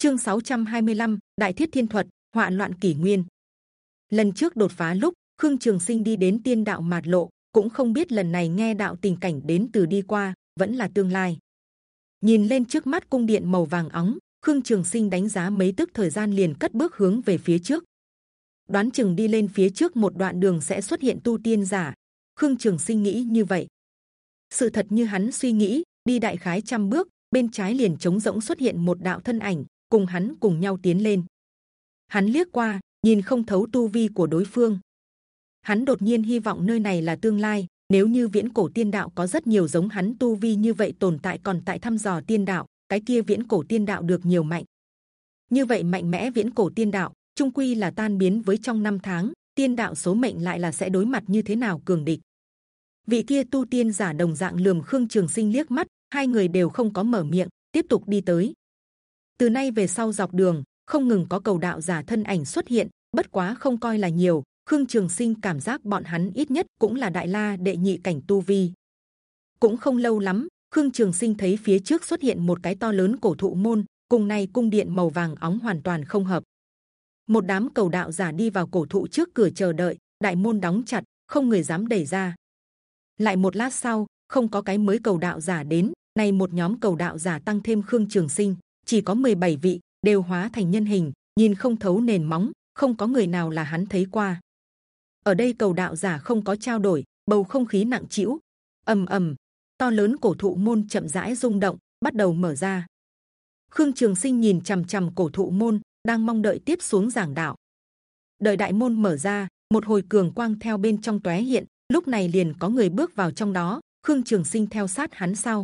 Chương 625, Đại Thiết Thiên Thuật, Họa loạn kỷ nguyên. Lần trước đột phá lúc Khương Trường Sinh đi đến tiên đạo mạt lộ, cũng không biết lần này nghe đạo tình cảnh đến từ đi qua vẫn là tương lai. Nhìn lên trước mắt cung điện màu vàng óng, Khương Trường Sinh đánh giá mấy tức thời gian liền cất bước hướng về phía trước. Đoán chừng đi lên phía trước một đoạn đường sẽ xuất hiện tu tiên giả. Khương Trường Sinh nghĩ như vậy. Sự thật như hắn suy nghĩ, đi đại khái trăm bước, bên trái liền trống rỗng xuất hiện một đạo thân ảnh, cùng hắn cùng nhau tiến lên. Hắn liếc qua, nhìn không thấu tu vi của đối phương. Hắn đột nhiên hy vọng nơi này là tương lai. Nếu như viễn cổ tiên đạo có rất nhiều giống hắn tu vi như vậy tồn tại còn tại thăm dò tiên đạo, cái kia viễn cổ tiên đạo được nhiều mạnh. Như vậy mạnh mẽ viễn cổ tiên đạo, trung quy là tan biến với trong năm tháng. Tiên đạo số mệnh lại là sẽ đối mặt như thế nào cường địch. Vị kia tu tiên giả đồng dạng lườm khương trường sinh liếc mắt, hai người đều không có mở miệng, tiếp tục đi tới. Từ nay về sau dọc đường, không ngừng có cầu đạo giả thân ảnh xuất hiện, bất quá không coi là nhiều. Khương Trường Sinh cảm giác bọn hắn ít nhất cũng là đại la đệ nhị cảnh tu vi. Cũng không lâu lắm, Khương Trường Sinh thấy phía trước xuất hiện một cái to lớn cổ thụ môn, cùng này cung điện màu vàng óng hoàn toàn không hợp. Một đám cầu đạo giả đi vào cổ thụ trước cửa chờ đợi, đại môn đóng chặt, không người dám đẩy ra. Lại một lát sau, không có cái mới cầu đạo giả đến, này một nhóm cầu đạo giả tăng thêm Khương Trường Sinh, chỉ có 17 vị đều hóa thành nhân hình, nhìn không thấu nền móng, không có người nào là hắn thấy qua. Ở đây cầu đạo giả không có trao đổi, bầu không khí nặng trĩu, ầm ầm, to lớn cổ thụ môn chậm rãi rung động, bắt đầu mở ra. Khương Trường Sinh nhìn c h ầ m c h ầ m cổ thụ môn, đang mong đợi tiếp xuống giảng đạo. Đợi đại môn mở ra, một hồi cường quang theo bên trong tóe hiện, lúc này liền có người bước vào trong đó. Khương Trường Sinh theo sát hắn sau,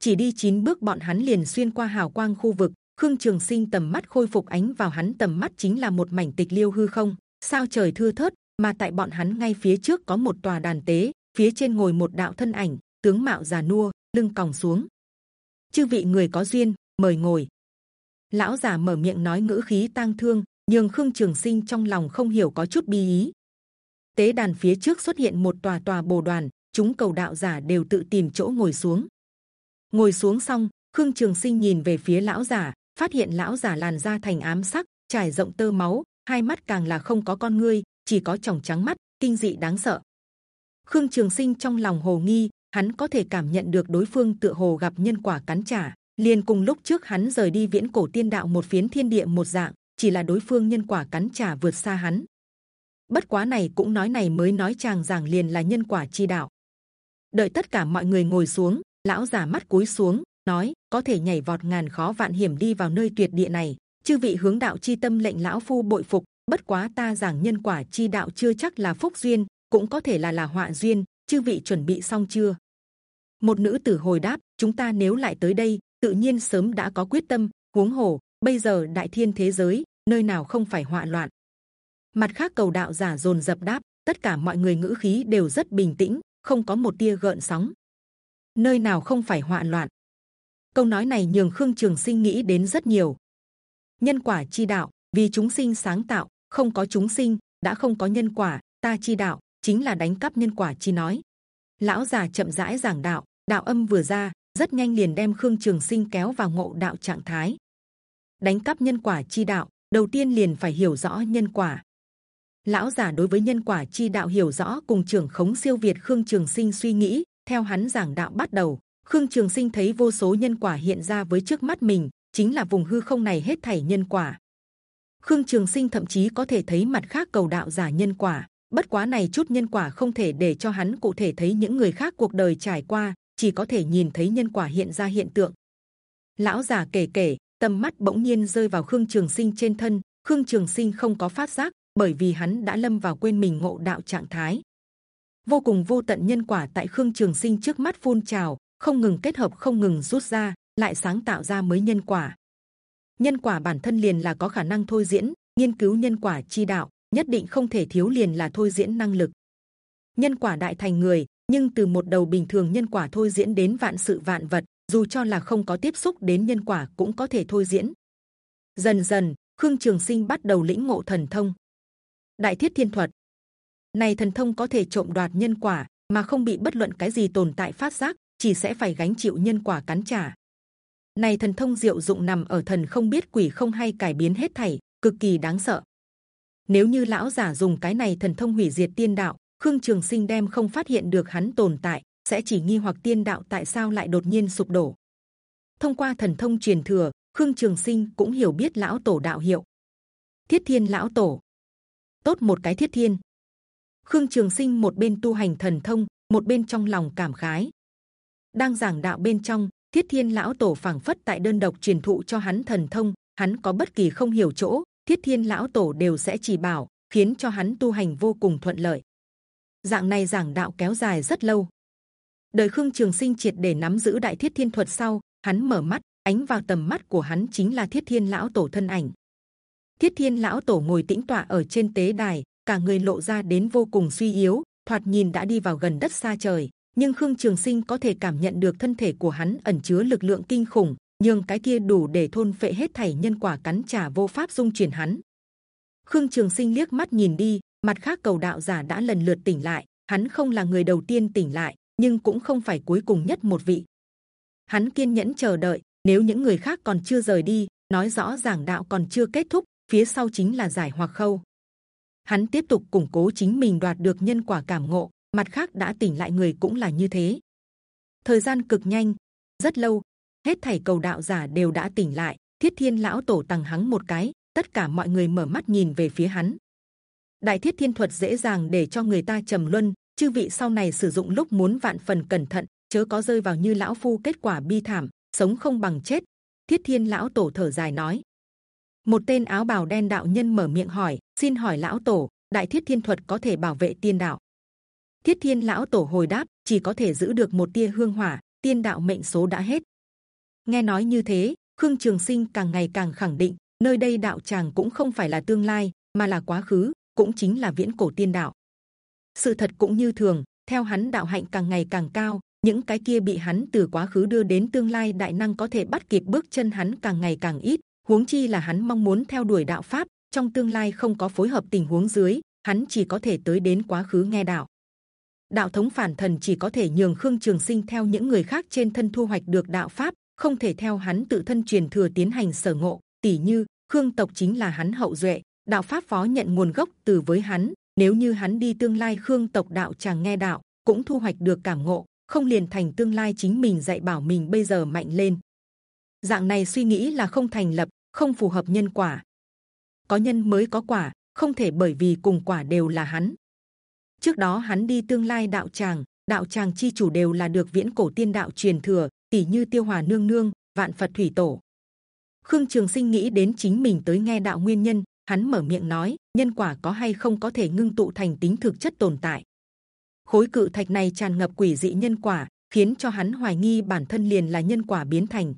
chỉ đi chín bước bọn hắn liền xuyên qua hào quang khu vực. Khương Trường Sinh tầm mắt khôi phục ánh vào hắn tầm mắt chính là một mảnh tịch liêu hư không, sao trời thưa thớt, mà tại bọn hắn ngay phía trước có một tòa đàn tế, phía trên ngồi một đạo thân ảnh, tướng mạo già nua, lưng còng xuống. Chư vị người có duyên, mời ngồi. Lão già mở miệng nói ngữ khí tang thương, nhưng khương trường sinh trong lòng không hiểu có chút bi ý. Tế đàn phía trước xuất hiện một tòa tòa bồ đoàn, chúng cầu đạo giả đều tự tìm chỗ ngồi xuống. Ngồi xuống xong, khương trường sinh nhìn về phía lão già, phát hiện lão già làn da thành ám sắc, trải rộng tơ máu, hai mắt càng là không có con ngươi, chỉ có tròng trắng mắt, kinh dị đáng sợ. Khương Trường Sinh trong lòng hồ nghi, hắn có thể cảm nhận được đối phương tựa hồ gặp nhân quả cắn trả. Liền cùng lúc trước hắn rời đi viễn cổ tiên đạo một phiến thiên địa một dạng chỉ là đối phương nhân quả cắn trả vượt xa hắn. Bất quá này cũng nói này mới nói chàng giảng liền là nhân quả chi đạo. Đợi tất cả mọi người ngồi xuống lão già mắt cúi xuống, nói, có thể nhảy vọt ngàn khó vạn hiểm đi vào nơi tuyệt địa này, chư vị hướng đạo chi tâm lệnh lão phu bội phục, bất quá ta giảng nhân quả chi đạo chưa chắc là phúc duyên, cũng có thể là là họa duyên, chư vị chuẩn bị xong chưa? Một nữ tử hồi đáp, chúng ta nếu lại tới đây, tự nhiên sớm đã có quyết tâm, huống hồ, bây giờ đại thiên thế giới, nơi nào không phải họa loạn? Mặt khác cầu đạo giả dồn dập đáp, tất cả mọi người ngữ khí đều rất bình tĩnh, không có một tia gợn sóng nơi nào không phải họa loạn. Câu nói này nhường khương trường sinh nghĩ đến rất nhiều. Nhân quả chi đạo, vì chúng sinh sáng tạo, không có chúng sinh, đã không có nhân quả, ta chi đạo, chính là đánh cắp nhân quả chi nói. Lão già chậm rãi giảng đạo đạo âm vừa ra, rất nhanh liền đem khương trường sinh kéo vào ngộ đạo trạng thái. Đánh cắp nhân quả chi đạo, đầu tiên liền phải hiểu rõ nhân quả. Lão già đối với nhân quả chi đạo hiểu rõ cùng trưởng khống siêu việt khương trường sinh suy nghĩ theo hắn giảng đạo bắt đầu, khương trường sinh thấy vô số nhân quả hiện ra với trước mắt mình, chính là vùng hư không này hết thảy nhân quả. Khương trường sinh thậm chí có thể thấy mặt khác cầu đạo giả nhân quả, bất quá này chút nhân quả không thể để cho hắn cụ thể thấy những người khác cuộc đời trải qua, chỉ có thể nhìn thấy nhân quả hiện ra hiện tượng. Lão già kể kể, tầm mắt bỗng nhiên rơi vào khương trường sinh trên thân, khương trường sinh không có phát giác, bởi vì hắn đã lâm vào quên mình ngộ đạo trạng thái vô cùng vô tận nhân quả tại khương trường sinh trước mắt phun trào không ngừng kết hợp không ngừng rút ra lại sáng tạo ra mới nhân quả nhân quả bản thân liền là có khả năng thôi diễn nghiên cứu nhân quả chi đạo nhất định không thể thiếu liền là thôi diễn năng lực. Nhân quả đại thành người, nhưng từ một đầu bình thường nhân quả thôi diễn đến vạn sự vạn vật, dù cho là không có tiếp xúc đến nhân quả cũng có thể thôi diễn. Dần dần, Khương Trường Sinh bắt đầu lĩnh ngộ thần thông. Đại thiết thiên thuật này thần thông có thể trộm đoạt nhân quả mà không bị bất luận cái gì tồn tại phát giác, chỉ sẽ phải gánh chịu nhân quả cắn trả. này thần thông diệu dụng nằm ở thần không biết quỷ không hay cải biến hết thảy cực kỳ đáng sợ. Nếu như lão giả dùng cái này thần thông hủy diệt tiên đạo khương trường sinh đem không phát hiện được hắn tồn tại sẽ chỉ nghi hoặc tiên đạo tại sao lại đột nhiên sụp đổ. Thông qua thần thông truyền thừa khương trường sinh cũng hiểu biết lão tổ đạo hiệu. Thiết thiên lão tổ. Tốt một cái thiết thiên khương trường sinh một bên tu hành thần thông, một bên trong lòng cảm khái. Đang giảng đạo bên trong, thiết thiên lão tổ phảng phất tại đơn độc truyền thụ cho hắn thần thông, hắn có bất kỳ không hiểu chỗ, thiết thiên lão tổ đều sẽ chỉ bảo, khiến cho hắn tu hành vô cùng thuận lợi. Dạng này giảng đạo kéo dài rất lâu. Đời khương trường sinh triệt để nắm giữ đại thiết thiên thuật sau, hắn mở mắt, ánh vào tầm mắt của hắn chính là thiết thiên lão tổ thân ảnh. Thiết thiên lão tổ ngồi tĩnh tọa ở trên tế đài cả người lộ ra đến vô cùng suy yếu, thoạt nhìn đã đi vào gần đất xa trời, nhưng khương trường sinh có thể cảm nhận được thân thể của hắn ẩn chứa lực lượng kinh khủng, nhưng cái kia đủ để thôn phệ hết thảy nhân quả cắn trả vô pháp dung chuyển hắn. Khương trường sinh liếc mắt nhìn đi, mặt khác cầu đạo giả đã lần lượt tỉnh lại, hắn không là người đầu tiên tỉnh lại, nhưng cũng không phải cuối cùng nhất một vị. Hắn kiên nhẫn chờ đợi, nếu những người khác còn chưa rời đi, nói rõ giảng đạo còn chưa kết thúc, phía sau chính là giải hoặc khâu hắn tiếp tục củng cố chính mình đoạt được nhân quả cảm ngộ, mặt khác đã tỉnh lại người cũng là như thế. Thời gian cực nhanh, rất lâu, hết thảy cầu đạo giả đều đã tỉnh lại. Thiết thiên lão tổ tăng hắng một cái, tất cả mọi người mở mắt nhìn về phía hắn. Đại thiết thiên thuật dễ dàng để cho người ta trầm luân, chư vị sau này sử dụng lúc muốn vạn phần cẩn thận, chớ có rơi vào như lão phu kết quả bi thảm, sống không bằng chết. Thiết thiên lão tổ thở dài nói một tên áo bào đen đạo nhân mở miệng hỏi, xin hỏi lão tổ, đại thiết thiên thuật có thể bảo vệ tiên đạo? Thiết thiên lão tổ hồi đáp, chỉ có thể giữ được một tia hương hỏa, tiên đạo mệnh số đã hết. Nghe nói như thế, khương trường sinh càng ngày càng khẳng định, nơi đây đạo tràng cũng không phải là tương lai, mà là quá khứ, cũng chính là viễn cổ tiên đạo. Sự thật cũng như thường, theo hắn đạo hạnh càng ngày càng cao, những cái kia bị hắn từ quá khứ đưa đến tương lai đại năng có thể bắt kịp bước chân hắn càng ngày càng ít huống chi là hắn mong muốn theo đuổi đạo pháp, trong tương lai không có phối hợp tình huống dưới, hắn chỉ có thể tới đến quá khứ nghe đạo. Đạo thống phản thần chỉ có thể nhường khương trường sinh theo những người khác trên thân thu hoạch được đạo pháp, không thể theo hắn tự thân truyền thừa tiến hành sở ngộ. Tỷ như, khương tộc chính là hắn hậu duệ, đạo pháp phó nhận nguồn gốc từ với hắn, nếu như hắn đi tương lai khương tộc đạo chàng nghe đạo, cũng thu hoạch được cảm ngộ, không liền thành tương lai chính mình dạy bảo mình bây giờ mạnh lên. Dạng này suy nghĩ là không thành lập không phù hợp nhân quả. Có nhân mới có quả, không thể bởi vì cùng quả đều là hắn. Trước đó hắn đi tương lai đạo tràng đạo tràng chi chủ đều là được viễn cổ tiên đạo truyền thừa tỷ như tiêu hòa nương nương, vạn phật thủy tổ. Khương trường sinh nghĩ đến chính mình tới nghe đạo nguyên nhân, hắn mở miệng nói, nhân quả có hay không có thể ngưng tụ thành tính thực chất tồn tại. Khối cự thạch này tràn ngập quỷ dị nhân quả, khiến cho hắn hoài nghi bản thân liền là nhân quả biến thành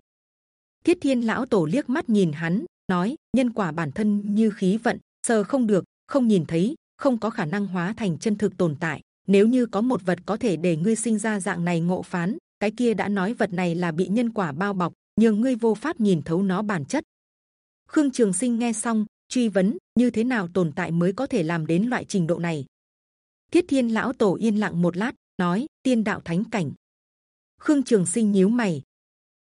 thiết thiên lão tổ liếc mắt nhìn hắn, nói, nhân quả bản thân như khí vận, sờ không được, không nhìn thấy, không có khả năng hóa thành chân thực tồn tại. Nếu như có một vật có thể để ngươi sinh ra dạng này ngộ phán, cái kia đã nói vật này là bị nhân quả bao bọc nhưng ngươi vô pháp nhìn thấu nó bản chất. Khương trường sinh nghe xong, truy vấn, như thế nào tồn tại mới có thể làm đến loại trình độ này? Thiết thiên lão tổ yên lặng một lát, nói, tiên đạo thánh cảnh. Khương trường sinh nhíu mày.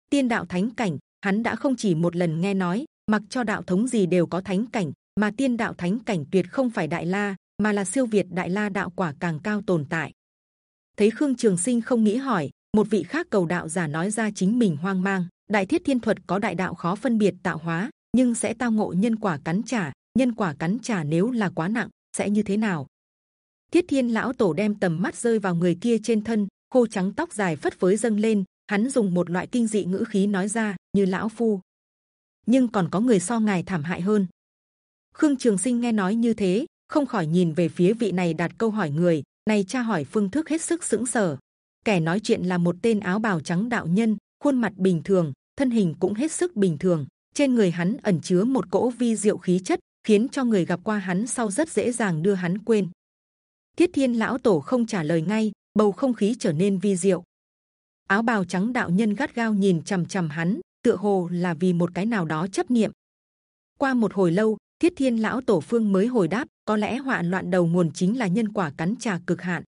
Tiên đạo thánh cảnh hắn đã không chỉ một lần nghe nói, mặc cho đạo thống gì đều có thánh cảnh, mà tiên đạo thánh cảnh tuyệt không phải đại la, mà là siêu việt đại la đạo quả càng cao tồn tại. Thấy khương trường sinh không nghĩ hỏi, một vị khác cầu đạo giả nói ra chính mình hoang mang, đại thiết thiên thuật có đại đạo khó phân biệt tạo hóa, nhưng sẽ tao ngộ nhân quả cắn trả, nhân quả cắn trả nếu là quá nặng, sẽ như thế nào? Thiết thiên lão tổ đem tầm mắt rơi vào người kia trên thân, khô trắng tóc dài phất phới dâng lên hắn dùng một loại kinh dị ngữ khí nói ra, như lão phu. Nhưng còn có người so ngài thảm hại hơn. Khương trường sinh nghe nói như thế, không khỏi nhìn về phía vị này đặt câu hỏi người, này tra hỏi phương thức hết sức sững sờ. Kẻ nói chuyện là một tên áo bào trắng đạo nhân, khuôn mặt bình thường, thân hình cũng hết sức bình thường. Trên người hắn ẩn chứa một cỗ vi diệu khí chất, khiến cho người gặp qua hắn sau rất dễ dàng đưa hắn quên. Thiết thiên lão tổ không trả lời ngay, bầu không khí trở nên vi diệu áo bào trắng đạo nhân gắt gao nhìn c h ầ m c h ầ m hắn, tựa hồ là vì một cái nào đó chấp niệm. Qua một hồi lâu, thiết thiên lão tổ phương mới hồi đáp, có lẽ hoạn loạn đầu nguồn chính là nhân quả cắn trà cực hạn.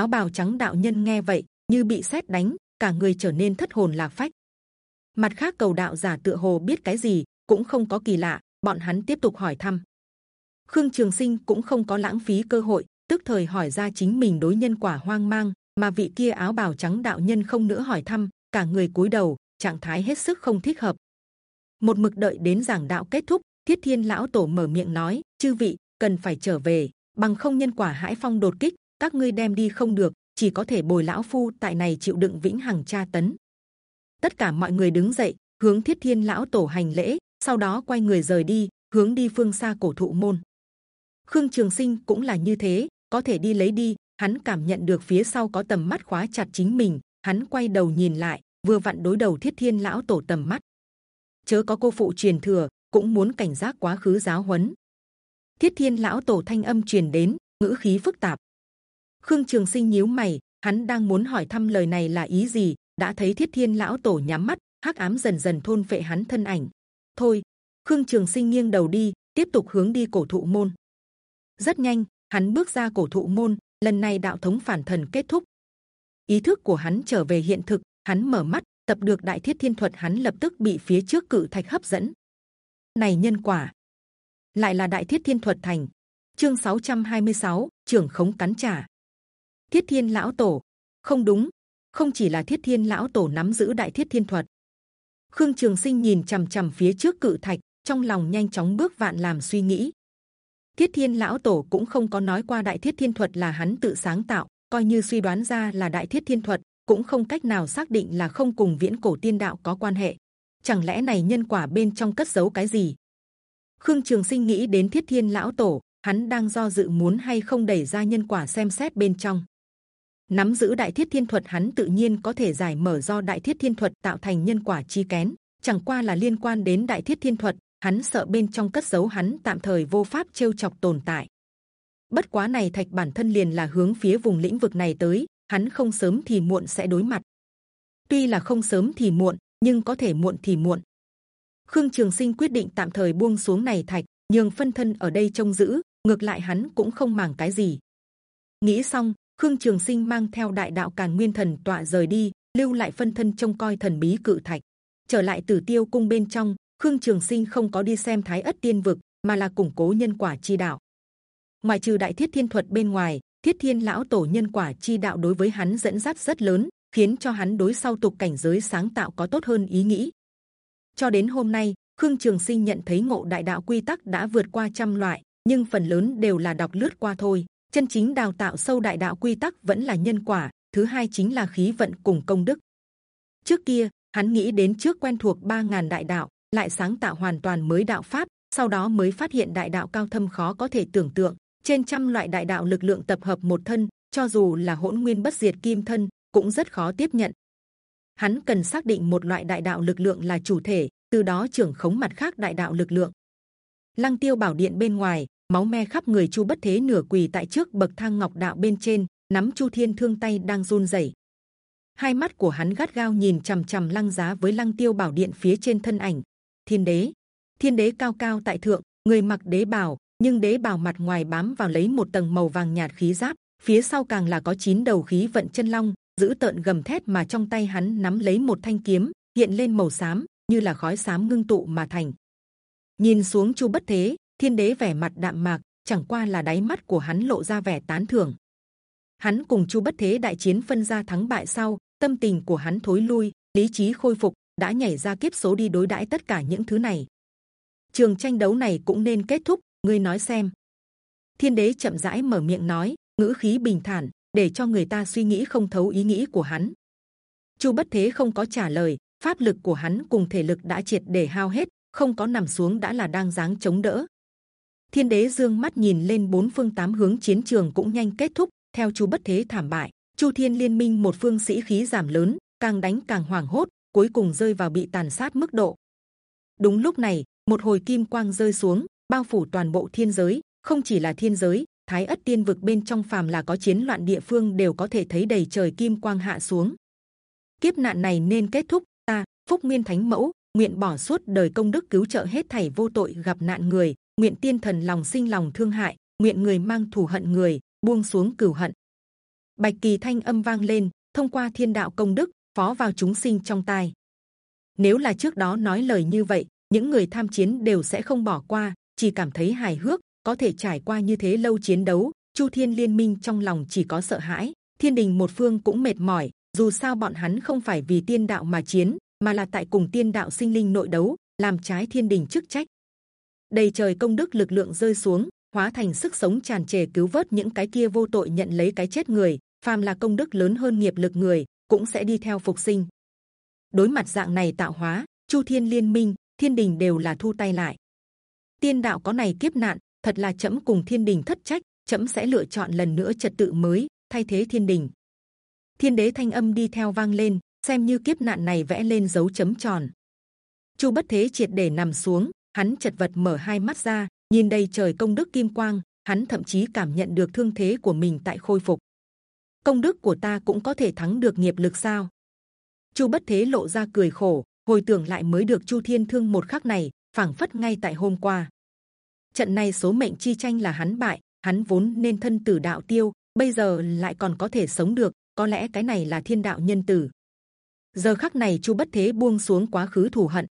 Áo bào trắng đạo nhân nghe vậy, như bị sét đánh, cả người trở nên thất hồn lạc phách. Mặt khác cầu đạo giả tựa hồ biết cái gì, cũng không có kỳ lạ, bọn hắn tiếp tục hỏi thăm. Khương trường sinh cũng không có lãng phí cơ hội, tức thời hỏi ra chính mình đối nhân quả hoang mang mà vị kia áo bào trắng đạo nhân không nữa hỏi thăm, cả người cúi đầu, trạng thái hết sức không thích hợp. Một mực đợi đến giảng đạo kết thúc, thiết thiên lão tổ mở miệng nói, chư vị, cần phải trở về, bằng không nhân quả hãi phong đột kích, các ngươi đem đi không được, chỉ có thể bồi lão phu, tại này chịu đựng vĩnh hằng tra tấn. Tất cả mọi người đứng dậy, hướng thiết thiên lão tổ hành lễ, sau đó quay người rời đi, hướng đi phương xa cổ thụ môn. Khương trường sinh cũng là như thế, có thể đi lấy đi hắn cảm nhận được phía sau có tầm mắt khóa chặt chính mình, hắn quay đầu nhìn lại, vừa vặn đối đầu thiết thiên lão tổ tầm mắt. Chớ có cô phụ truyền thừa, cũng muốn cảnh giác quá khứ giáo huấn. Thiết thiên lão tổ thanh âm truyền đến, ngữ khí phức tạp. Khương trường sinh nhíu mày, hắn đang muốn hỏi thăm lời này là ý gì, đã thấy thiết thiên lão tổ nhắm mắt, hắc ám dần dần thôn phệ hắn thân ảnh. Thôi, khương trường sinh nghiêng đầu đi, tiếp tục hướng đi cổ thụ môn. Rất nhanh, hắn bước ra cổ thụ môn lần này đạo thống phản thần kết thúc. Ý thức của hắn trở về hiện thực hắn mở mắt tập được đại thiết thiên thuật hắn lập tức bị phía trước cự thạch hấp dẫn. Này nhân quả! Lại là đại thiết thiên thuật thành. Chương 626, trưởng khống cắn trả. Thiết thiên lão tổ. Không đúng. Không chỉ là thiết thiên lão tổ nắm giữ đại thiết thiên thuật. Khương trường sinh nhìn c h ầ m c h ầ m phía trước cự thạch trong lòng nhanh chóng bước vạn làm suy nghĩ thiết thiên lão tổ cũng không có nói qua đại thiết thiên thuật là hắn tự sáng tạo, coi như suy đoán ra là đại thiết thiên thuật, cũng không cách nào xác định là không cùng viễn cổ tiên đạo có quan hệ. Chẳng lẽ này nhân quả bên trong cất giấu cái gì? Khương trường sinh nghĩ đến thiết thiên lão tổ, hắn đang do dự muốn hay không đẩy ra nhân quả xem xét bên trong. Nắm giữ đại thiết thiên thuật hắn tự nhiên có thể giải mở do đại thiết thiên thuật tạo thành nhân quả chi kén, chẳng qua là liên quan đến đại thiết thiên thuật hắn sợ bên trong cất giấu hắn tạm thời vô pháp trêu chọc tồn tại. Bất quá này thạch bản thân liền là hướng phía vùng lĩnh vực này tới, hắn không sớm thì muộn sẽ đối mặt. Tuy là không sớm thì muộn, nhưng có thể muộn thì muộn. Khương trường sinh quyết định tạm thời buông xuống này thạch, nhường phân thân ở đây trông giữ, ngược lại hắn cũng không màng cái gì. Nghĩ xong, khương trường sinh mang theo đại đạo càn nguyên thần tọa rời đi, lưu lại phân thân trông coi thần bí cự thạch. Trở lại tử tiêu cung bên trong khương trường sinh không có đi xem thái ất tiên vực, mà là củng cố nhân quả chi đạo. Ngoài trừ đại thiết thiên thuật bên ngoài, thiết thiên lão tổ nhân quả chi đạo đối với hắn dẫn dắt rất lớn, khiến cho hắn đối sau tục cảnh giới sáng tạo có tốt hơn ý nghĩ. Cho đến hôm nay, khương trường sinh nhận thấy ngộ đại đạo quy tắc đã vượt qua trăm loại, nhưng phần lớn đều là đọc lướt qua thôi. Chân chính đào tạo sâu đại đạo quy tắc vẫn là nhân quả, thứ hai chính là khí vận cùng công đức. Trước kia, hắn nghĩ đến trước quen thuộc ba ngàn đại đạo lại sáng tạo hoàn toàn mới đạo pháp, sau đó mới phát hiện đại đạo cao thâm khó có thể tưởng tượng. Trên trăm loại đại đạo lực lượng tập hợp một thân, cho dù là hỗn nguyên bất diệt kim thân, cũng rất khó tiếp nhận. Hắn cần xác định một loại đại đạo lực lượng là chủ thể, từ đó trưởng khống mặt khác đại đạo lực lượng. Lăng tiêu bảo điện bên ngoài, máu me khắp người chu bất thế nửa quỳ tại trước bậc thang ngọc đạo bên trên, nắm chu thiên thương tay đang run rẩy. Hai mắt của hắn gắt gao nhìn c h ầ m c h ầ m lăng giá với lăng tiêu bảo điện phía trên thân ảnh thiên đế. Thiên đế cao cao tại thượng, người mặc đế bào, nhưng đế bào mặt ngoài bám vào lấy một tầng màu vàng nhạt khí giáp, phía sau càng là có chín đầu khí vận chân long, giữ tợn gầm thét mà trong tay hắn nắm lấy một thanh kiếm, hiện lên màu xám, như là khói xám ngưng tụ mà thành. Nhìn xuống chu bất thế, thiên đế vẻ mặt đạm mạc, chẳng qua là đáy mắt của hắn lộ ra vẻ tán thưởng. Hắn cùng chu bất thế đại chiến phân ra thắng bại sau, tâm tình của hắn thối lui, lý trí khôi phục đã nhảy ra kiếp số đi đối đãi tất cả những thứ này. Trường tranh đấu này cũng nên kết thúc, ngươi nói xem. Thiên đế chậm rãi mở miệng nói, ngữ khí bình thản, để cho người ta suy nghĩ không thấu ý nghĩ của hắn. Chu bất thế không có trả lời, pháp lực của hắn cùng thể lực đã triệt để hao hết, không có nằm xuống đã là đang dáng chống đỡ. Thiên đế dương mắt nhìn lên bốn phương tám hướng chiến trường cũng nhanh kết thúc, theo chu bất thế thảm bại, chu thiên liên minh một phương sĩ khí giảm lớn, càng đánh càng hoảng hốt cuối cùng rơi vào bị tàn sát mức độ. Đúng lúc này, một hồi kim quang rơi xuống, bao phủ toàn bộ thiên giới. Không chỉ là thiên giới, thái ất tiên vực bên trong phàm là có chiến loạn địa phương đều có thể thấy đầy trời kim quang hạ xuống. Kiếp nạn này nên kết thúc. Ta, phúc nguyên thánh mẫu, nguyện bỏ suốt đời công đức cứu trợ hết thảy vô tội, gặp nạn người. Nguyện tiên thần lòng sinh lòng thương hại. Nguyện người mang thù hận người, buông xuống cửu hận. Bạch kỳ thanh âm vang lên, thông qua thiên đạo công đức phó vào chúng sinh trong tai Nếu là trước đó nói lời như vậy, những người tham chiến đều sẽ không bỏ qua, chỉ cảm thấy hài hước. Có thể trải qua như thế lâu chiến đấu, Chu Thiên Liên Minh trong lòng chỉ có sợ hãi. Thiên Đình một phương cũng mệt mỏi. Dù sao bọn hắn không phải vì tiên đạo mà chiến, mà là tại cùng tiên đạo sinh linh nội đấu, làm trái Thiên Đình chức trách. Đầy trời công đức lực lượng rơi xuống, hóa thành sức sống tràn trề cứu vớt những cái kia vô tội nhận lấy cái chết người. Phàm là công đức lớn hơn nghiệp lực người, cũng sẽ đi theo phục sinh. Đối mặt dạng này tạo hóa, Chu Thiên Liên Minh, Thiên Đình đều là thu tay lại. Tiên đạo có này kiếp nạn, thật là chậm cùng Thiên Đình thất trách, chậm sẽ lựa chọn lần nữa trật tự mới thay thế Thiên Đình. Thiên Đế thanh âm đi theo vang lên, xem như kiếp nạn này vẽ lên dấu chấm tròn. Chu Bất Thế triệt để nằm xuống, hắn chật vật mở hai mắt ra, nhìn đây trời công đức kim quang, hắn thậm chí cảm nhận được thương thế của mình tại khôi phục. Công đức của ta cũng có thể thắng được nghiệp lực sao? Chu Bất Thế lộ ra cười khổ, hồi tưởng lại mới được Chu Thiên thương một khắc này, phảng phất ngay tại hôm qua. Trận này số mệnh chi tranh là hắn bại, hắn vốn nên thân tử đạo tiêu, bây giờ lại còn có thể sống được, có lẽ cái này là thiên đạo nhân tử. Giờ khắc này Chu Bất Thế buông xuống quá khứ thù hận,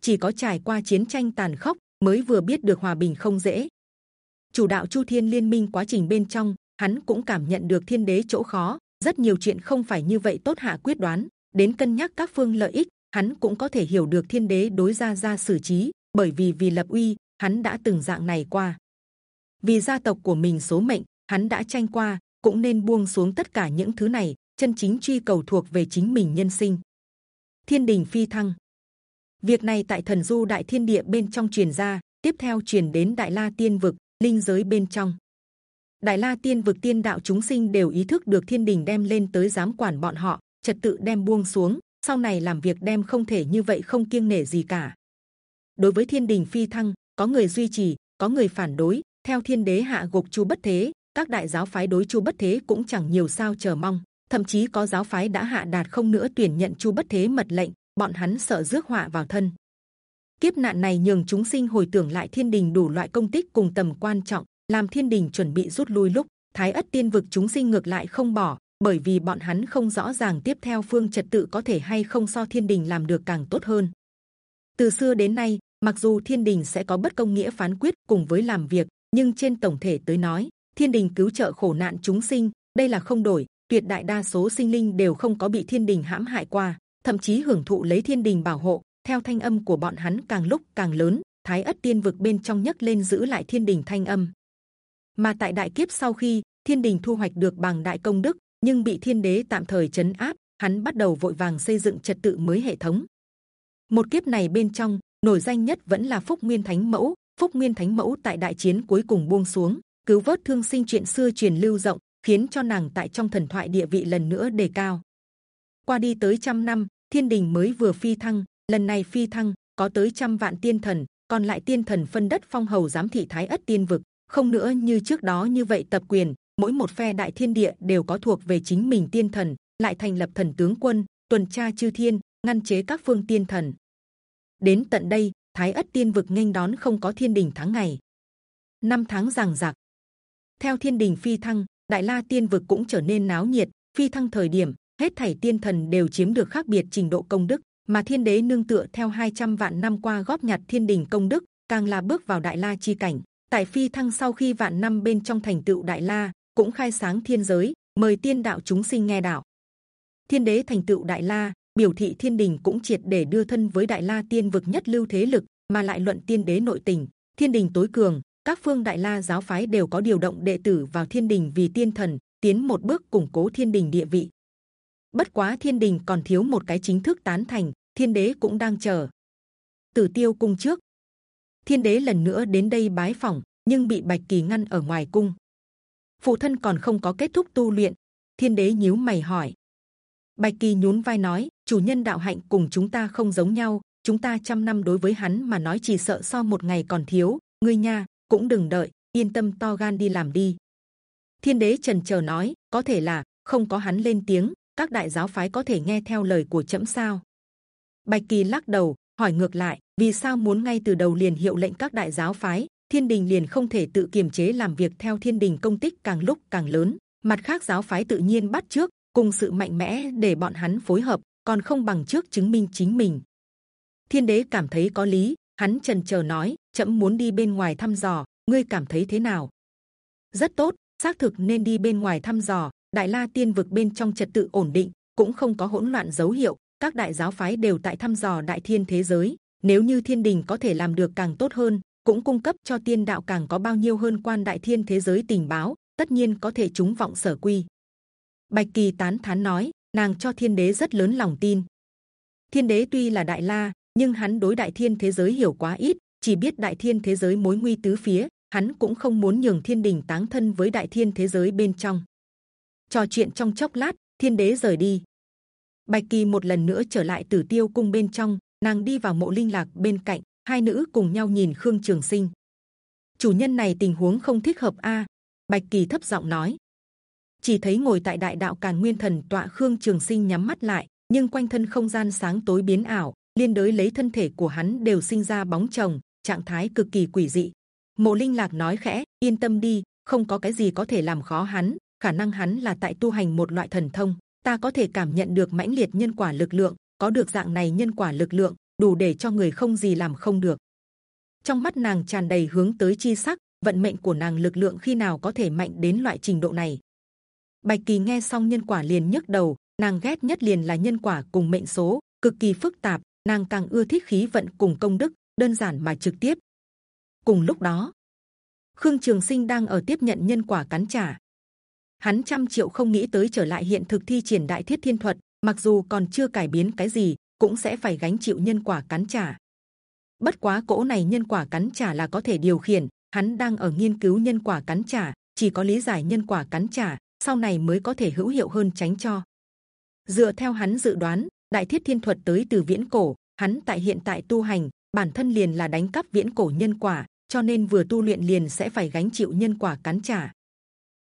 chỉ có trải qua chiến tranh tàn khốc mới vừa biết được hòa bình không dễ. Chủ đạo Chu Thiên Liên minh quá trình bên trong, hắn cũng cảm nhận được thiên đế chỗ khó, rất nhiều chuyện không phải như vậy tốt hạ quyết đoán, đến cân nhắc các phương lợi ích, hắn cũng có thể hiểu được thiên đế đối gia gia xử trí, bởi vì vì lập uy, hắn đã từng dạng này qua. Vì gia tộc của mình số mệnh, hắn đã tranh qua, cũng nên buông xuống tất cả những thứ này, chân chính truy cầu thuộc về chính mình nhân sinh. Thiên đình phi thăng, việc này tại thần du đại thiên địa bên trong truyền ra, tiếp theo truyền đến đại la tiên vực, linh giới bên trong. Đại La Tiên vực tiên đạo chúng sinh đều ý thức được thiên đình đem lên tới giám quản bọn họ, trật tự đem buông xuống. Sau này làm việc đem không thể như vậy không kiêng nể gì cả. Đối với thiên đình phi thăng, có người duy trì, có người phản đối. Theo thiên đế hạ gục chu bất thế, các đại giáo phái đối chu bất thế cũng chẳng nhiều sao chờ mong. Thậm chí có giáo phái đã hạ đạt không nữa tuyển nhận chu bất thế mật lệnh, bọn hắn sợ rước họa vào thân. Kiếp nạn này nhường chúng sinh hồi tưởng lại thiên đình đủ loại công tích cùng tầm quan trọng, làm thiên đình chuẩn bị rút lui lúc thái ất tiên vực chúng sinh ngược lại không bỏ, bởi vì bọn hắn không rõ ràng tiếp theo phương trật tự có thể hay không so thiên đình làm được càng tốt hơn. Từ xưa đến nay, mặc dù thiên đình sẽ có bất công nghĩa phán quyết cùng với làm việc, nhưng trên tổng thể tới nói, thiên đình cứu trợ khổ nạn chúng sinh, đây là không đổi, tuyệt đại đa số sinh linh đều không có bị thiên đình hãm hại qua, thậm chí hưởng thụ lấy thiên đình bảo hộ. Theo thanh âm của bọn hắn càng lúc càng lớn, thái ất tiên vực bên trong nhấc lên giữ lại thiên đình thanh âm mà tại đại kiếp sau khi, thiên đình thu hoạch được bằng đại công đức, nhưng bị thiên đế tạm thời chấn áp, hắn bắt đầu vội vàng xây dựng trật tự mới hệ thống. Một kiếp này bên trong, nổi danh nhất vẫn là phúc nguyên thánh mẫu. Phúc nguyên thánh mẫu tại đại chiến cuối cùng buông xuống, cứu vớt thương sinh chuyện xưa truyền lưu rộng, khiến cho nàng tại trong thần thoại địa vị lần nữa đề cao. Qua đi tới trăm năm, thiên đình mới vừa phi thăng, lần này phi thăng, có tới trăm vạn tiên thần, còn lại tiên thần phân đất phong hầu giám thị thái ất tiên vực không nữa, như trước đó như vậy tập quyền, mỗi một phe đại thiên địa đều có thuộc về chính mình tiên thần, lại thành lập thần tướng quân, tuần tra chư thiên, ngăn chế các phương tiên thần. Đến tận đây, thái ất tiên vực nghênh đón không có thiên đình tháng ngày. Năm tháng rằng rạc. Theo thiên đình phi thăng, đại la tiên vực cũng trở nên náo nhiệt, phi thăng thời điểm, hết thảy tiên thần đều chiếm được khác biệt trình độ công đức, mà thiên đế nương tựa theo 200 vạn năm qua góp nhặt thiên đình công đức, càng là bước vào đại la chi cảnh tại phi thăng sau khi vạn năm bên trong thành tựu đại la, cũng khai sáng thiên giới, mời tiên đạo chúng sinh nghe đạo. Thiên đế thành tựu đại la, biểu thị thiên đình cũng triệt để đưa thân với đại la tiên vực nhất lưu thế lực, mà lại luận tiên đế nội tình. Thiên đình tối cường, các phương đại la giáo phái đều có điều động đệ tử vào thiên đình vì tiên thần, tiến một bước củng cố thiên đình địa vị. Bất quá thiên đình còn thiếu một cái chính thức tán thành, thiên đế cũng đang chờ. Tử tiêu cung trước thiên đế lần nữa đến đây bái phỏng, nhưng bị bạch kỳ ngăn ở ngoài cung. Phụ thân còn không có kết thúc tu luyện. Thiên đế nhíu mày hỏi. Bạch kỳ nhún vai nói, chủ nhân đạo hạnh cùng chúng ta không giống nhau, chúng ta trăm năm đối với hắn mà nói chỉ sợ so một ngày còn thiếu. Ngươi nha, cũng đừng đợi, yên tâm to gan đi làm đi. Thiên đế trần chờ nói, có thể là, không có hắn lên tiếng, các đại giáo phái có thể nghe theo lời của chậm sao? Bạch kỳ lắc đầu, hỏi ngược lại vì sao muốn ngay từ đầu liền hiệu lệnh các đại giáo phái, thiên đình liền không thể tự kiềm chế làm việc theo thiên đình công tích càng lúc càng lớn? Mặt khác, giáo phái tự nhiên bắt trước, cùng sự mạnh mẽ để bọn hắn phối hợp, còn không bằng trước chứng minh chính mình. Thiên đế cảm thấy có lý, hắn trần chờ nói, chậm muốn đi bên ngoài thăm dò, ngươi cảm thấy thế nào? Rất tốt, xác thực nên đi bên ngoài thăm dò, đại la tiên vực bên trong trật tự ổn định, cũng không có hỗn loạn dấu hiệu, các đại giáo phái đều tại thăm dò đại thiên thế giới nếu như thiên đình có thể làm được càng tốt hơn, cũng cung cấp cho tiên đạo càng có bao nhiêu hơn quan đại thiên thế giới tình báo, tất nhiên có thể chúng vọng sở quy. Bạch kỳ tán thán nói, nàng cho thiên đế rất lớn lòng tin. Thiên đế tuy là đại la, nhưng hắn đối đại thiên thế giới hiểu quá ít, chỉ biết đại thiên thế giới mối nguy tứ phía, hắn cũng không muốn nhường thiên đình táng thân với đại thiên thế giới bên trong. Trò chuyện trong chốc lát, thiên đế rời đi. Bạch kỳ một lần nữa trở lại tử tiêu cung bên trong nàng đi vào mộ linh lạc bên cạnh, hai nữ cùng nhau nhìn khương trường sinh. Chủ nhân này tình huống không thích hợp a, bạch kỳ thấp giọng nói. Chỉ thấy ngồi tại đại đạo càn nguyên thần tọa khương trường sinh nhắm mắt lại, nhưng quanh thân không gian sáng tối biến ảo, liên đới lấy thân thể của hắn đều sinh ra bóng chồng, trạng thái cực kỳ quỷ dị. Mộ linh lạc nói khẽ, yên tâm đi, không có cái gì có thể làm khó hắn, khả năng hắn là tại tu hành một loại thần thông, ta có thể cảm nhận được mãnh liệt nhân quả lực lượng có được dạng này nhân quả lực lượng, đủ để cho người không gì làm không được. Trong mắt nàng tràn đầy hướng tới chi sắc, vận mệnh của nàng lực lượng khi nào có thể mạnh đến loại trình độ này? Bạch kỳ nghe xong nhân quả liền nhấc đầu, nàng ghét nhất liền là nhân quả cùng mệnh số, cực kỳ phức tạp, nàng càng ưa thích khí vận cùng công đức, đơn giản mà trực tiếp. Cùng lúc đó, khương trường sinh đang ở tiếp nhận nhân quả cắn trả. Hắn trăm triệu không nghĩ tới trở lại hiện thực thi triển đại thiết thiên thuật mặc dù còn chưa cải biến cái gì, cũng sẽ phải gánh chịu nhân quả cắn trả. Bất quá cỗ này nhân quả cắn trả là có thể điều khiển, hắn đang ở nghiên cứu nhân quả cắn trả, chỉ có lý giải nhân quả cắn trả, sau này mới có thể hữu hiệu hơn tránh cho. Dựa theo hắn dự đoán, đại thiết thiên thuật tới từ viễn cổ, hắn tại hiện tại tu hành, bản thân liền là đánh cắp viễn cổ nhân quả, cho nên vừa tu luyện liền sẽ phải gánh chịu nhân quả cắn trả.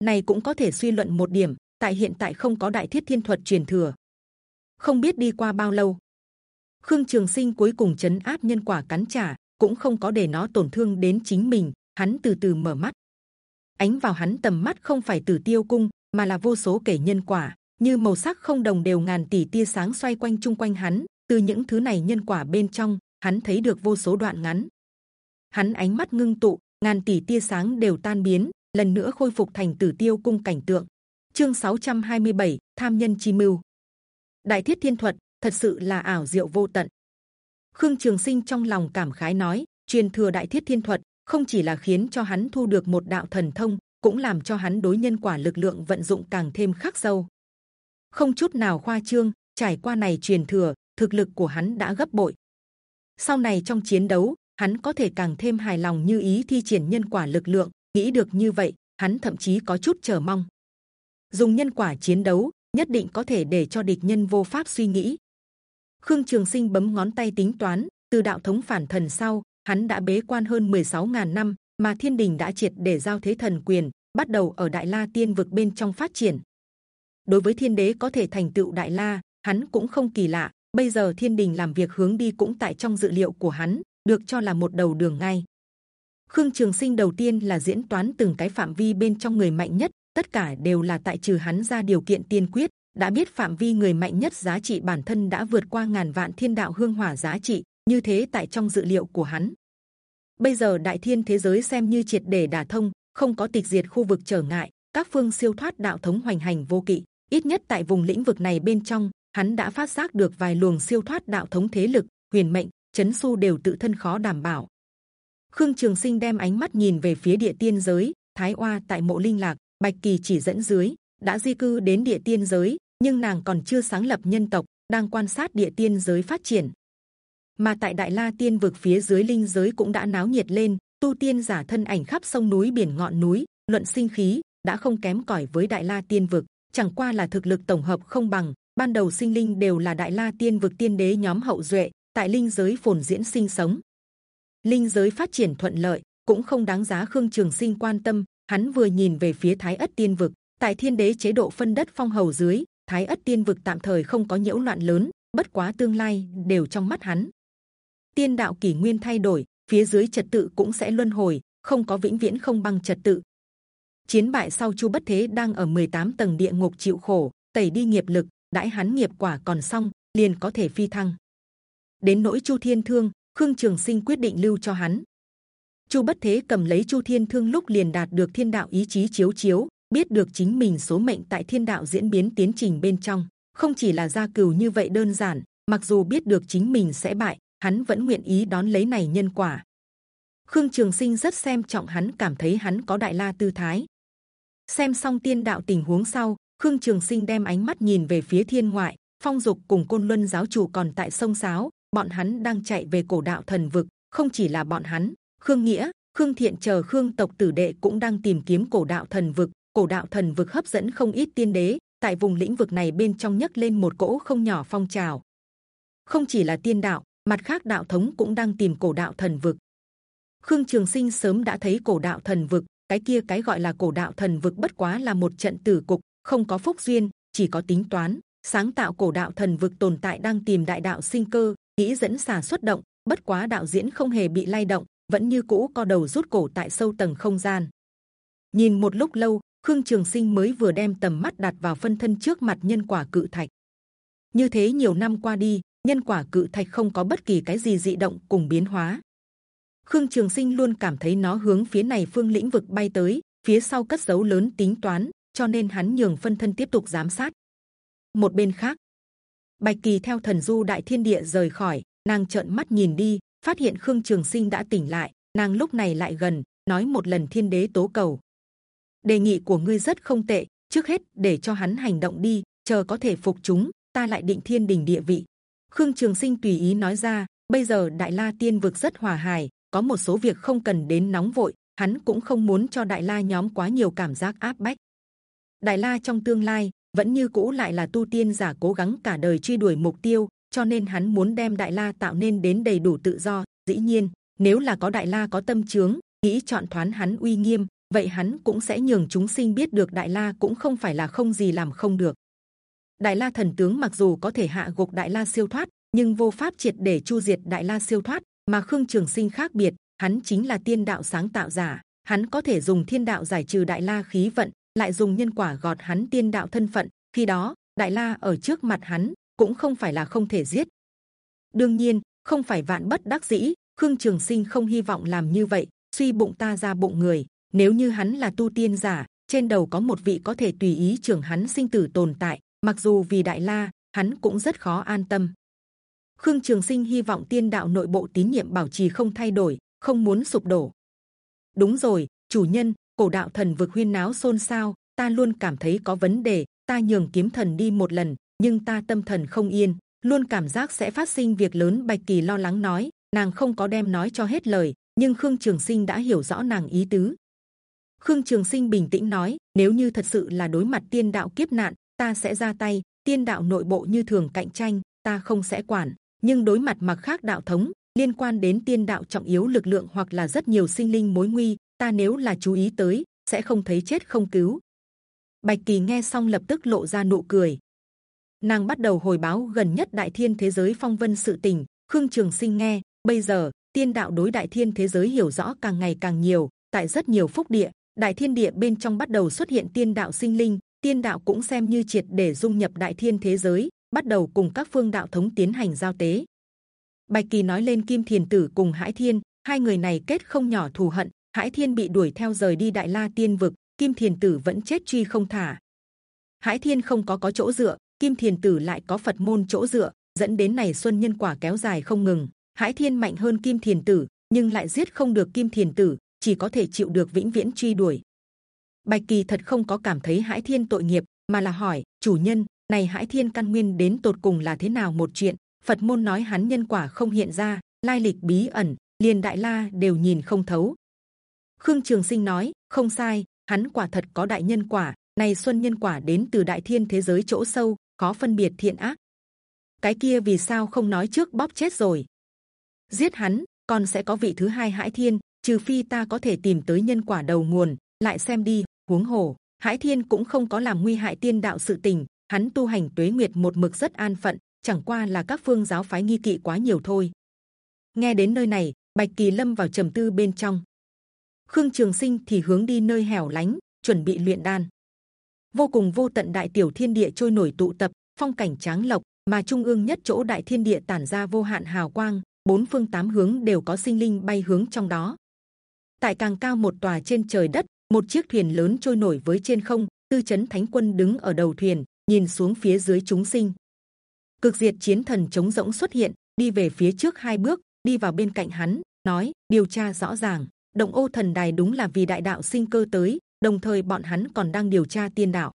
Này cũng có thể suy luận một điểm, tại hiện tại không có đại thiết thiên thuật truyền thừa không biết đi qua bao lâu. Khương trường sinh cuối cùng chấn áp nhân quả cắn trả cũng không có để nó tổn thương đến chính mình hắn từ từ mở mắt. Ánh vào hắn tầm mắt không phải từ tiêu cung mà là vô số kể nhân quả như màu sắc không đồng đều ngàn tỷ tia sáng xoay quanh chung quanh hắn từ những thứ này nhân quả bên trong hắn thấy được vô số đoạn ngắn. Hắn ánh mắt ngưng tụ ngàn tỷ tia sáng đều tan biến lần nữa khôi phục thành tử tiêu cung cảnh tượng. Chương 627, t h a m nhân chi mưu đại thiết thiên thuật, thật sự là ảo diệu vô tận. Khương trường sinh trong lòng cảm khái nói, truyền thừa đại thiết thiên thuật, không chỉ là khiến cho hắn thu được một đạo thần thông, cũng làm cho hắn đối nhân quả lực lượng vận dụng càng thêm khắc sâu. Không chút nào khoa trương, trải qua này truyền thừa, thực lực của hắn đã gấp bội. Sau này trong chiến đấu, hắn có thể càng thêm hài lòng như ý thi triển nhân quả lực lượng, nghĩ được như vậy, hắn thậm chí có chút chờ mong. Dùng nhân quả chiến đấu nhất định có thể để cho địch nhân vô pháp suy nghĩ. Khương trường sinh bấm ngón tay tính toán từ đạo thống phản thần sau hắn đã bế quan hơn 16.000 năm mà thiên đình đã triệt để giao thế thần quyền bắt đầu ở đại la tiên vực bên trong phát triển. Đối với thiên đế có thể thành tựu đại la hắn cũng không kỳ lạ bây giờ thiên đình làm việc hướng đi cũng tại trong dự liệu của hắn được cho là một đầu đường ngay. Khương Trường Sinh đầu tiên là diễn toán từng cái phạm vi bên trong người mạnh nhất, tất cả đều là tại trừ hắn ra điều kiện tiên quyết. đã biết phạm vi người mạnh nhất giá trị bản thân đã vượt qua ngàn vạn thiên đạo hương hỏa giá trị, như thế tại trong dự liệu của hắn. Bây giờ đại thiên thế giới xem như triệt để đả thông, không có tịch diệt khu vực trở ngại, các phương siêu thoát đạo thống hoành hành vô kỵ. ít nhất tại vùng lĩnh vực này bên trong, hắn đã phát giác được vài luồng siêu thoát đạo thống thế lực, huyền mệnh, chấn su đều tự thân khó đảm bảo Khương Trường Sinh đem ánh mắt nhìn về phía địa tiên giới, Thái Oa tại mộ linh lạc, Bạch Kỳ chỉ dẫn dưới đã di cư đến địa tiên giới, nhưng nàng còn chưa sáng lập nhân tộc, đang quan sát địa tiên giới phát triển. Mà tại Đại La Tiên vực phía dưới linh giới cũng đã náo nhiệt lên, tu tiên giả thân ảnh khắp sông núi biển ngọn núi, luận sinh khí đã không kém cỏi với Đại La Tiên vực, chẳng qua là thực lực tổng hợp không bằng. Ban đầu sinh linh đều là Đại La Tiên vực tiên đế nhóm hậu duệ, tại linh giới phồn diễn sinh sống linh giới phát triển thuận lợi cũng không đáng giá khương trường sinh quan tâm hắn vừa nhìn về phía thái ất tiên vực, tại thiên đế chế độ phân đất phong hầu dưới, thái ất tiên vực tạm thời không có nhiễu loạn lớn, bất quá tương lai đều trong mắt hắn. Tiên đạo kỷ nguyên thay đổi, phía dưới trật tự cũng sẽ luân hồi, không có vĩnh viễn không bằng trật tự. Chiến bại sau chu bất thế đang ở 18 tầng địa ngục chịu khổ, tẩy đi nghiệp lực, đãi hắn nghiệp quả còn xong, liền có thể phi thăng. Đến nỗi chu thiên thương, khương trường sinh quyết định lưu cho hắn chu bất thế cầm lấy chu thiên thương lúc liền đạt được thiên đạo ý chí chiếu chiếu, biết được chính mình số mệnh tại thiên đạo diễn biến tiến trình bên trong. Không chỉ là gia cừu như vậy đơn giản, mặc dù biết được chính mình sẽ bại, hắn vẫn nguyện ý đón lấy này nhân quả. Khương trường sinh rất xem trọng hắn, cảm thấy hắn có đại la tư thái. Xem xong tiên đạo tình huống sau, khương trường sinh đem ánh mắt nhìn về phía thiên ngoại, phong dục cùng côn luân giáo chủ còn tại sông sáo, bọn hắn đang chạy về cổ đạo thần vực, không chỉ là bọn hắn khương nghĩa, khương thiện chờ khương tộc tử đệ cũng đang tìm kiếm cổ đạo thần vực. Cổ đạo thần vực hấp dẫn không ít tiên đế, tại vùng lĩnh vực này bên trong nhấc lên một cỗ không nhỏ phong trào. Không chỉ là tiên đạo, mặt khác đạo thống cũng đang tìm cổ đạo thần vực. Khương trường sinh sớm đã thấy cổ đạo thần vực, cái kia cái gọi là cổ đạo thần vực bất quá là một trận tử cục, không có phúc duyên, chỉ có tính toán. Sáng tạo cổ đạo thần vực tồn tại đang tìm đại đạo sinh cơ nghĩ dẫn xả xuất động, bất quá đạo diễn không hề bị lay động vẫn như cũ co đầu rút cổ tại sâu tầng không gian. Nhìn một lúc lâu, khương trường sinh mới vừa đem tầm mắt đặt vào phân thân trước mặt nhân quả cự thạch. Như thế nhiều năm qua đi, nhân quả cự thạch không có bất kỳ cái gì dị động cùng biến hóa. Khương trường sinh luôn cảm thấy nó hướng phía này phương lĩnh vực bay tới, phía sau cất dấu lớn tính toán, cho nên hắn nhường phân thân tiếp tục giám sát. Một bên khác, bạch kỳ theo thần du đại thiên địa rời khỏi, nàng trợn mắt nhìn đi phát hiện khương trường sinh đã tỉnh lại, nàng lúc này lại gần, nói một lần thiên đế tố cầu. Đề nghị của ngươi rất không tệ, trước hết để cho hắn hành động đi, chờ có thể phục chúng, ta lại định thiên đình địa vị. Khương trường sinh tùy ý nói ra, bây giờ đại la tiên vực rất hòa hài, có một số việc không cần đến nóng vội, hắn cũng không muốn cho đại la nhóm quá nhiều cảm giác áp bách. Đại la trong tương lai, vẫn như cũ lại là tu tiên giả cố gắng cả đời truy đuổi mục tiêu cho nên hắn muốn đem đại la tạo nên đến đầy đủ tự do. Dĩ nhiên, nếu là có đại la có tâm chướng, nghĩ chọn thoán hắn uy nghiêm, vậy hắn cũng sẽ nhường chúng sinh biết được đại la cũng không phải là không gì làm không được. Đại la thần tướng mặc dù có thể hạ gục đại la siêu thoát, nhưng vô pháp triệt để chu diệt đại la siêu thoát, mà khương trường sinh khác biệt, hắn chính là tiên đạo sáng tạo giả. Hắn có thể dùng thiên đạo giải trừ đại la khí vận, lại dùng nhân quả gọt hắn tiên đạo thân phận. Khi đó, đại la ở trước mặt hắn cũng không phải là không thể giết. Đương nhiên, không phải vạn bất đắc dĩ, khương trường sinh không hy vọng làm như vậy, suy bụng ta ra bụng người. Nếu như hắn là tu tiên giả, trên đầu có một vị có thể tùy ý trưởng hắn sinh tử tồn tại. Mặc dù vì đại la, hắn cũng rất khó an tâm. Khương trường sinh hy vọng tiên đạo nội bộ tín nhiệm bảo trì không thay đổi, không muốn sụp đổ. Đúng rồi, chủ nhân, cổ đạo thần vực huyên náo xôn xao, ta luôn cảm thấy có vấn đề, ta nhường kiếm thần đi một lần nhưng ta tâm thần không yên, luôn cảm giác sẽ phát sinh việc lớn, bạch kỳ lo lắng nói, nàng không có đem nói cho hết lời, nhưng khương trường sinh đã hiểu rõ nàng ý tứ. Khương trường sinh bình tĩnh nói, nếu như thật sự là đối mặt tiên đạo kiếp nạn, ta sẽ ra tay, tiên đạo nội bộ như thường cạnh tranh, ta không sẽ quản. Nhưng đối mặt mặc khác đạo thống, liên quan đến tiên đạo trọng yếu lực lượng hoặc là rất nhiều sinh linh mối nguy, ta nếu là chú ý tới, sẽ không thấy chết không cứu. Bạch kỳ nghe xong lập tức lộ ra nụ cười nàng bắt đầu hồi báo gần nhất đại thiên thế giới phong vân sự tình. Khương trường sinh nghe, bây giờ, tiên đạo đối đại thiên thế giới hiểu rõ càng ngày càng nhiều. Tại rất nhiều phúc địa, đại thiên địa bên trong bắt đầu xuất hiện tiên đạo sinh linh. Tiên đạo cũng xem như triệt để dung nhập đại thiên thế giới, bắt đầu cùng các phương đạo thống tiến hành giao tế. Bạch kỳ nói lên kim thiền tử cùng hải thiên, hai người này kết không nhỏ thù hận. Hải thiên bị đuổi theo rời đi đại la tiên vực, kim thiền tử vẫn chết truy không thả. Hải thiên không có có chỗ dựa kim thiền tử lại có phật môn chỗ dựa, dẫn đến này xuân nhân quả kéo dài không ngừng. Hải thiên mạnh hơn kim thiền tử, nhưng lại giết không được kim thiền tử, chỉ có thể chịu được vĩnh viễn truy đuổi. Bạch kỳ thật không có cảm thấy hải thiên tội nghiệp, mà là hỏi, chủ nhân, này hải thiên căn nguyên đến tột cùng là thế nào một chuyện? Phật môn nói hắn nhân quả không hiện ra, lai lịch bí ẩn, liền đại la đều nhìn không thấu. Khương trường sinh nói, không sai, hắn quả thật có đại nhân quả, này xuân nhân quả đến từ đại thiên thế giới chỗ sâu khó phân biệt thiện ác. Cái kia vì sao không nói trước bóp chết rồi? Giết hắn còn sẽ có vị thứ hai hải thiên, trừ phi ta có thể tìm tới nhân quả đầu nguồn. Lại xem đi, huống hồ hải thiên cũng không có làm nguy hại tiên đạo sự tình. Hắn tu hành tuế nguyệt một mực rất an phận, chẳng qua là các phương giáo phái nghi kỵ quá nhiều thôi. Nghe đến nơi này, bạch kỳ lâm vào trầm tư bên trong. Khương trường sinh thì hướng đi nơi hẻo lánh, chuẩn bị luyện đan vô cùng vô tận đại tiểu thiên địa trôi nổi tụ tập phong cảnh tráng lộc mà trung ương nhất chỗ đại thiên địa tản ra vô hạn hào quang, bốn phương tám hướng đều có sinh linh bay hướng trong đó. Tại càng cao một tòa trên trời đất, một chiếc thuyền lớn trôi nổi với trên không. Tư chấn Thánh Quân đứng ở đầu thuyền, nhìn xuống phía dưới chúng sinh. Cực diệt chiến thần chống rỗng xuất hiện, đi về phía trước hai bước, đi vào bên cạnh hắn, nói: điều tra rõ ràng, động ô thần đài đúng là vì đại đạo sinh cơ tới, đồng thời bọn hắn còn đang điều tra tiên đạo.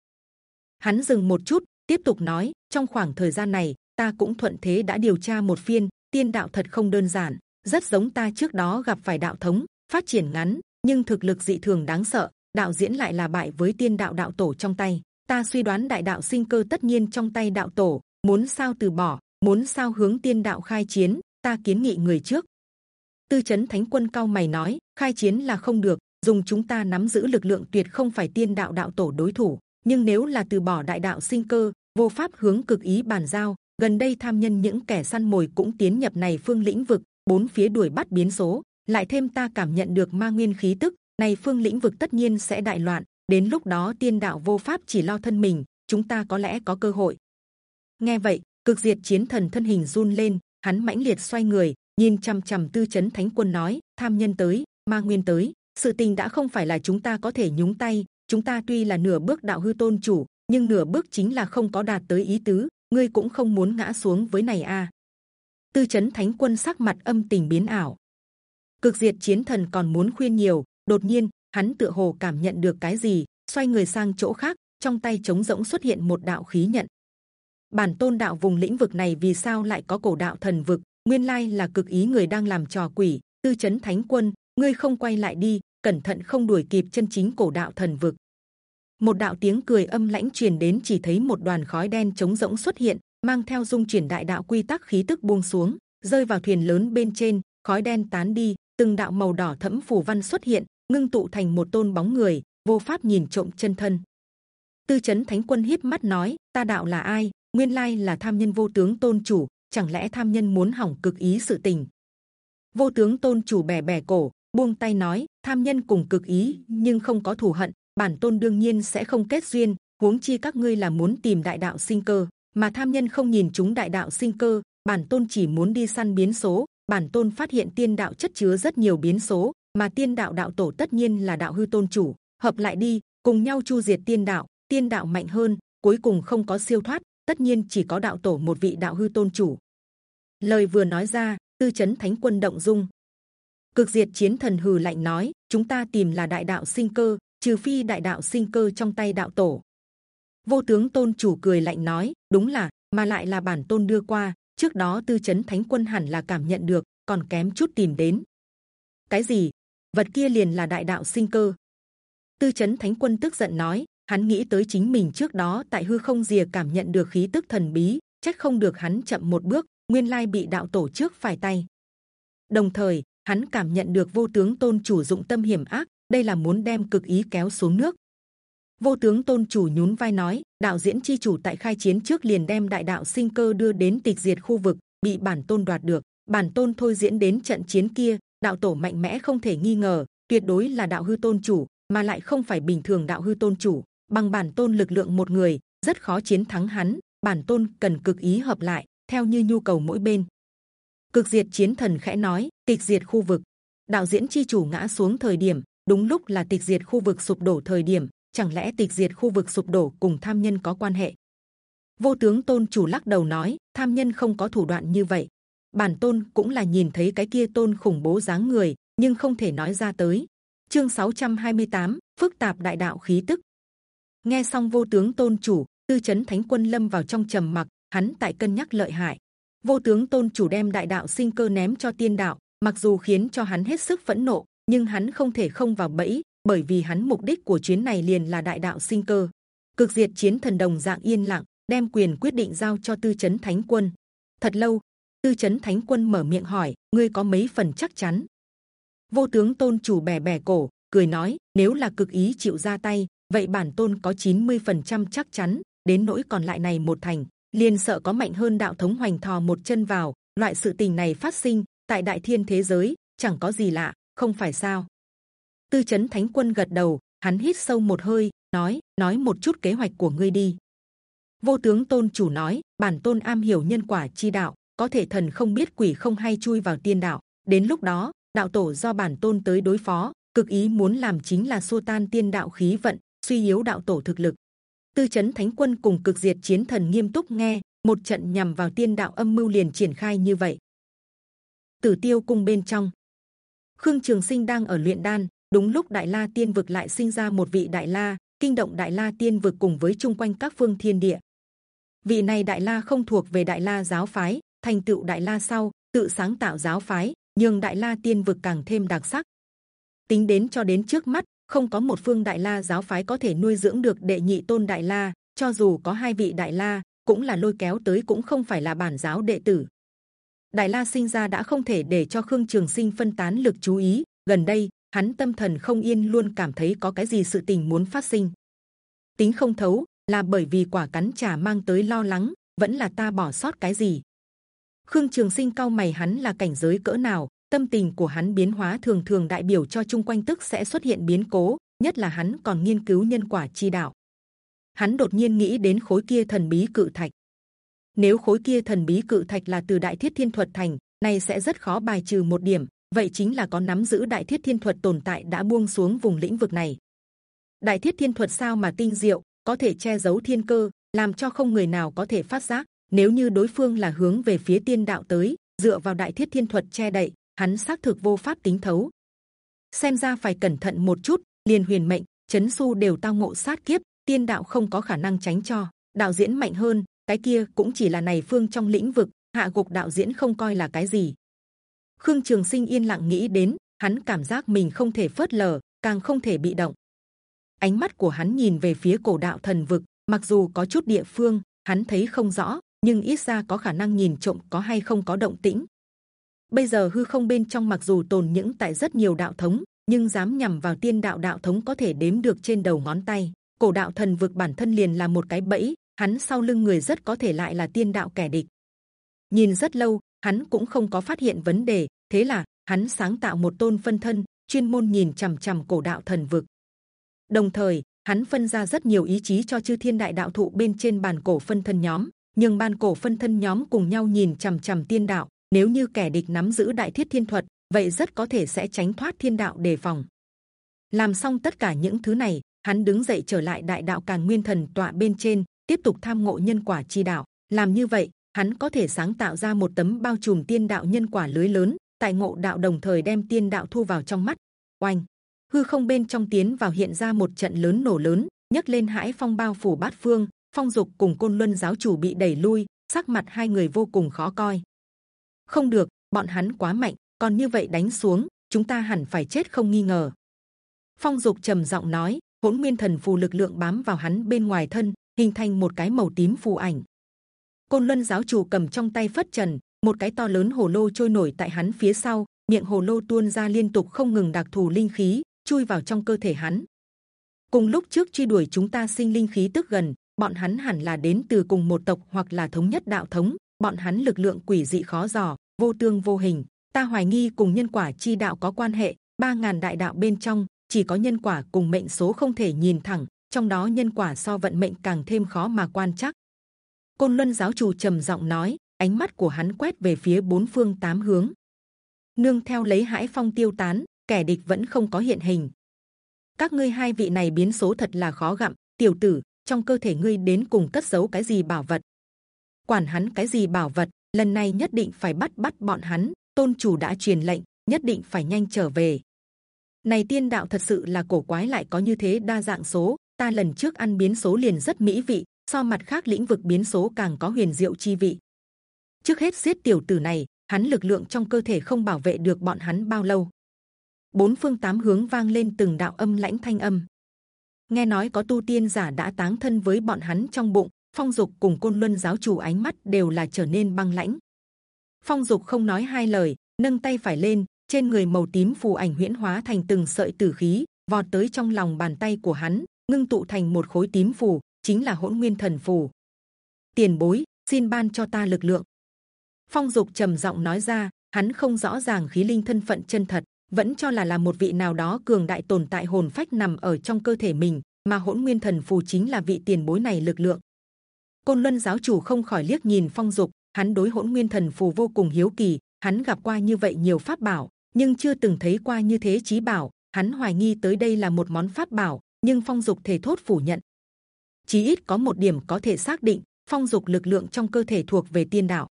Hắn dừng một chút, tiếp tục nói: trong khoảng thời gian này, ta cũng thuận thế đã điều tra một phiên, tiên đạo thật không đơn giản, rất giống ta trước đó gặp phải đạo thống, phát triển ngắn, nhưng thực lực dị thường đáng sợ. Đạo diễn lại là bại với tiên đạo đạo tổ trong tay. Ta suy đoán đại đạo sinh cơ tất nhiên trong tay đạo tổ. Muốn sao từ bỏ, muốn sao hướng tiên đạo khai chiến, ta kiến nghị người trước. Tư chấn Thánh Quân cao mày nói, khai chiến là không được, dùng chúng ta nắm giữ lực lượng tuyệt không phải tiên đạo đạo tổ đối thủ. Nhưng nếu là từ bỏ đại đạo sinh cơ, vô pháp hướng cực ý bàn giao, gần đây tham nhân những kẻ săn mồi cũng tiến nhập này phương lĩnh vực, bốn phía đuổi bắt biến số, lại thêm ta cảm nhận được ma nguyên khí tức, này phương lĩnh vực tất nhiên sẽ đại loạn. Đến lúc đó tiên đạo vô pháp chỉ lo thân mình, chúng ta có lẽ có cơ hội. Nghe vậy, cực diệt chiến thần thân hình run lên, hắn mãnh liệt xoay người, nhìn c h ầ m c h ầ m tư chấn thánh quân nói: tham nhân tới, ma nguyên tới, sự tình đã không phải là chúng ta có thể nhúng tay. Chúng ta tuy là nửa bước đạo hư tôn chủ, nhưng nửa bước chính là không có đạt tới ý tứ. Ngươi cũng không muốn ngã xuống với này a. À. Tư chấn thánh quân sắc mặt âm tình biến ảo. Cực diệt chiến thần còn muốn khuyên nhiều, đột nhiên hắn tựa hồ cảm nhận được cái gì xoay người sang chỗ khác trong tay trống rỗng xuất hiện một đạo khí nhận bản tôn đạo vùng lĩnh vực này vì sao lại có cổ đạo thần vực nguyên lai là cực ý người đang làm trò quỷ tư chấn thánh quân ngươi không quay lại đi, cẩn thận không đuổi kịp chân chính cổ đạo thần vực. Một đạo tiếng cười âm lãnh truyền đến, chỉ thấy một đoàn khói đen trống rỗng xuất hiện, mang theo dung chuyển đại đạo quy tắc khí tức buông xuống, rơi vào thuyền lớn bên trên, khói đen tán đi, từng đạo màu đỏ thẫm phù văn xuất hiện, ngưng tụ thành một tôn bóng người, vô pháp nhìn trộm chân thân. Tư chấn thánh quân hiếp mắt nói, ta đạo là ai? Nguyên lai là tham nhân vô tướng tôn chủ, chẳng lẽ tham nhân muốn hỏng cực ý sự tình? Vô tướng tôn chủ bẻ bẻ cổ buông tay nói, tham nhân cùng cực ý, nhưng không có thù hận, bản tôn đương nhiên sẽ không kết duyên, huống chi các ngươi là muốn tìm đại đạo sinh cơ. Mà tham nhân không nhìn chúng đại đạo sinh cơ, bản tôn chỉ muốn đi săn biến số. Bản tôn phát hiện tiên đạo chất chứa rất nhiều biến số, mà tiên đạo đạo tổ tất nhiên là đạo hư tôn chủ. Hợp lại đi, cùng nhau chu diệt tiên đạo tiên đạo mạnh hơn, cuối cùng không có siêu thoát, tất nhiên chỉ có đạo tổ một vị đạo hư tôn chủ. Lời vừa nói ra, tư chấn thánh quân động dung cực diệt chiến thần hừ lạnh nói chúng ta tìm là đại đạo sinh cơ trừ phi đại đạo sinh cơ trong tay đạo tổ vô tướng tôn chủ cười lạnh nói đúng là mà lại là bản tôn đưa qua trước đó tư chấn thánh quân hẳn là cảm nhận được còn kém chút tìm đến cái gì vật kia liền là đại đạo sinh cơ. Tư chấn Thánh Quân tức giận nói, hắn nghĩ tới chính mình trước đó tại hư không rìa cảm nhận được khí tức thần bí, chắc không được hắn chậm một bước, nguyên lai bị đạo tổ trước phải tay. Đồng thời, hắn cảm nhận được vô tướng tôn chủ dụng tâm hiểm ác, đây là muốn đem cực ý kéo xuống nước. Vô tướng tôn chủ nhún vai nói, đạo diễn chi chủ tại khai chiến trước liền đem đại đạo sinh cơ đưa đến tịch diệt khu vực, bị bản tôn đoạt được. Bản tôn thôi diễn đến trận chiến kia, đạo tổ mạnh mẽ không thể nghi ngờ tuyệt đối là đạo hư tôn chủ mà lại không phải bình thường đạo hư tôn chủ bằng bản tôn lực lượng một người rất khó chiến thắng hắn bản tôn cần cực ý hợp lại theo như nhu cầu mỗi bên cực diệt chiến thần khẽ nói tịch diệt khu vực. Đạo diễn chi chủ ngã xuống thời điểm đúng lúc là tịch diệt khu vực sụp đổ thời điểm chẳng lẽ tịch diệt khu vực sụp đổ cùng tham nhân có quan hệ? Vô tướng tôn chủ lắc đầu nói tham nhân không có thủ đoạn như vậy. Bản tôn cũng là nhìn thấy cái kia tôn khủng bố dáng người nhưng không thể nói ra tới. Chương 628, phức tạp đại đạo khí tức. Nghe xong vô tướng tôn chủ tư chấn thánh quân lâm vào trong trầm mặc hắn tại cân nhắc lợi hại vô tướng tôn chủ đem đại đạo sinh cơ ném cho tiên đạo, mặc dù khiến cho hắn hết sức phẫn nộ, nhưng hắn không thể không vào bẫy, bởi vì hắn mục đích của chuyến này liền là đại đạo sinh cơ. Cực diệt chiến thần đồng dạng yên lặng, đem quyền quyết định giao cho tư chấn thánh quân. Thật lâu, tư chấn thánh quân mở miệng hỏi, ngươi có mấy phần chắc chắn? Vô tướng tôn chủ bẻ bẻ cổ, cười nói, nếu là cực ý chịu ra tay, vậy bản tôn có 90% chắc chắn, đến nỗi còn lại này một thành liền sợ có mạnh hơn đạo thống hoành thò một chân vào, loại sự tình này phát sinh tại đại thiên thế giới, chẳng có gì lạ, không phải sao? Tư chấn thánh quân gật đầu, hắn hít sâu một hơi, nói nói một chút kế hoạch của ngươi đi. Vô tướng tôn chủ nói, bản tôn am hiểu nhân quả chi đạo, có thể thần không biết quỷ không hay chui vào tiên đạo. Đến lúc đó, đạo tổ do bản tôn tới đối phó, cực ý muốn làm chính là xua tan tiên đạo khí vận, suy yếu đạo tổ thực lực tư chấn thánh quân cùng cực diệt chiến thần nghiêm túc nghe, một trận nhằm vào tiên đạo âm mưu liền triển khai như vậy. Tử tiêu cung bên trong. Khương trường sinh đang ở luyện đan, đúng lúc đại la tiên vực lại sinh ra một vị đại la, kinh động đại la tiên vực cùng với chung quanh các phương thiên địa. Vị này đại la không thuộc về đại la giáo phái, thành tựu đại la sau, tự sáng tạo giáo phái nhưng đại la tiên vực càng thêm đặc sắc. Tính đến cho đến trước mắt không có một phương đại la giáo phái có thể nuôi dưỡng được đệ nhị tôn đại la, cho dù có hai vị đại la, cũng là lôi kéo tới cũng không phải là bản giáo đệ tử. Đại la sinh ra đã không thể để cho khương trường sinh phân tán lực chú ý, gần đây, hắn tâm thần không yên luôn cảm thấy có cái gì sự tình muốn phát sinh. Tính không thấu, là bởi vì quả cắn trà mang tới lo lắng, vẫn là ta bỏ sót cái gì? Khương trường sinh cao mày hắn là cảnh giới cỡ nào tâm tình của hắn biến hóa thường thường đại biểu cho chung quanh tức sẽ xuất hiện biến cố, nhất là hắn còn nghiên cứu nhân quả chi đạo. Hắn đột nhiên nghĩ đến khối kia thần bí cự thạch. Nếu khối kia thần bí cự thạch là từ đại thiết thiên thuật thành, này sẽ rất khó bài trừ một điểm, vậy chính là có nắm giữ đại thiết thiên thuật tồn tại đã buông xuống vùng lĩnh vực này. Đại thiết thiên thuật sao mà tinh diệu, có thể che giấu thiên cơ, làm cho không người nào có thể phát giác, nếu như đối phương là hướng về phía tiên đạo tới, dựa vào đại thiết thiên thuật che đậy hắn xác thực vô pháp tính thấu. Xem ra phải cẩn thận một chút, liền huyền mệnh, chấn su đều tao ngộ sát kiếp, tiên đạo không có khả năng tránh cho. Đạo diễn mạnh hơn, cái kia cũng chỉ là này phương trong lĩnh vực, hạ gục đạo diễn không coi là cái gì. Khương trường sinh yên lặng nghĩ đến, hắn cảm giác mình không thể phớt lờ, càng không thể bị động. Ánh mắt của hắn nhìn về phía cổ đạo thần vực, mặc dù có chút địa phương, hắn thấy không rõ, nhưng ít ra có khả năng nhìn trộm có hay không có động tĩnh bây giờ hư không bên trong mặc dù tồn những tại rất nhiều đạo thống, nhưng dám nhằm vào tiên đạo đạo thống có thể đếm được trên đầu ngón tay. Cổ đạo thần vực bản thân liền là một cái bẫy, hắn sau lưng người rất có thể lại là tiên đạo kẻ địch. Nhìn rất lâu, hắn cũng không có phát hiện vấn đề, thế là hắn sáng tạo một tôn phân thân, chuyên môn nhìn c h ầ m c h ầ m cổ đạo thần vực. Đồng thời, hắn phân ra rất nhiều ý chí cho chư thiên đại đạo thụ bên trên bàn cổ phân thân nhóm, nhưng ban cổ phân thân nhóm cùng nhau nhìn c h ầ m c h ầ m tiên đạo nếu như kẻ địch nắm giữ đại thiết thiên thuật, vậy rất có thể sẽ tránh thoát thiên đạo đề phòng. Làm xong tất cả những thứ này, hắn đứng dậy trở lại đại đạo càn nguyên thần tọa bên trên, tiếp tục tham ngộ nhân quả chi đạo. Làm như vậy, hắn có thể sáng tạo ra một tấm bao trùm tiên đạo nhân quả lưới lớn tại ngộ đạo đồng thời đem tiên đạo thu vào trong mắt. Oanh! Hư không bên trong tiến vào hiện ra một trận lớn nổ lớn, nhấc lên hãi phong bao phủ bát phương, phong dục cùng côn luân giáo chủ bị đẩy lui, sắc mặt hai người vô cùng khó coi không được, bọn hắn quá mạnh, còn như vậy đánh xuống, chúng ta hẳn phải chết không nghi ngờ. Phong dục trầm giọng nói, hỗn nguyên thần phù lực lượng bám vào hắn bên ngoài thân, hình thành một cái màu tím phù ảnh. Côn luân giáo chủ cầm trong tay phất trần, một cái to lớn hồ lô trôi nổi tại hắn phía sau, miệng hồ lô tuôn ra liên tục không ngừng đặc thù linh khí, chui vào trong cơ thể hắn. Cùng lúc trước truy đuổi chúng ta sinh linh khí tức gần, bọn hắn hẳn là đến từ cùng một tộc hoặc là thống nhất đạo thống bọn hắn lực lượng quỷ dị khó dò, vô tương vô hình. Ta hoài nghi cùng nhân quả chi đạo có quan hệ. Ba ngàn đại đạo bên trong, chỉ có nhân quả cùng mệnh số không thể nhìn thẳng, trong đó nhân quả so vận mệnh càng thêm khó mà quan chắc. Côn luân giáo chủ trầm giọng nói, ánh mắt của hắn quét về phía bốn phương tám hướng. Nương theo lấy hải phong tiêu tán, kẻ địch vẫn không có hiện hình. Các ngươi hai vị này biến số thật là khó gặm. Tiểu tử, trong cơ thể ngươi đến cùng cất giấu cái gì bảo vật? Quản hắn cái gì bảo vật lần này nhất định phải bắt bắt bọn hắn tôn chủ đã truyền lệnh nhất định phải nhanh trở về này tiên đạo thật sự là cổ quái lại có như thế đa dạng số ta lần trước ăn biến số liền rất mỹ vị so mặt khác lĩnh vực biến số càng có huyền diệu chi vị. Trước hết giết tiểu tử này, hắn lực lượng trong cơ thể không bảo vệ được bọn hắn bao lâu. Bốn phương tám hướng vang lên từng đạo âm lãnh thanh âm. Nghe nói có tu tiên giả đã táng thân với bọn hắn trong bụng. Phong dục cùng côn luân giáo chủ ánh mắt đều là trở nên băng lãnh. Phong dục không nói hai lời, nâng tay phải lên, trên người màu tím phù ảnh huyễn hóa thành từng sợi tử khí, vọt tới trong lòng bàn tay của hắn, ngưng tụ thành một khối tím phù, chính là hỗn nguyên thần phù. Tiền bối, xin ban cho ta lực lượng. Phong dục trầm giọng nói ra, hắn không rõ ràng khí linh thân phận chân thật, vẫn cho là là một vị nào đó cường đại tồn tại hồn phách nằm ở trong cơ thể mình, mà hỗn nguyên thần phù chính là vị tiền bối này lực lượng côn luân giáo chủ không khỏi liếc nhìn phong dục, hắn đối hỗn nguyên thần phù vô cùng hiếu kỳ, hắn gặp qua như vậy nhiều pháp bảo, nhưng chưa từng thấy qua như thế trí bảo, hắn hoài nghi tới đây là một món pháp bảo, nhưng phong dục thể thốt phủ nhận. Chí ít có một điểm có thể xác định, phong dục lực lượng trong cơ thể thuộc về tiên đạo.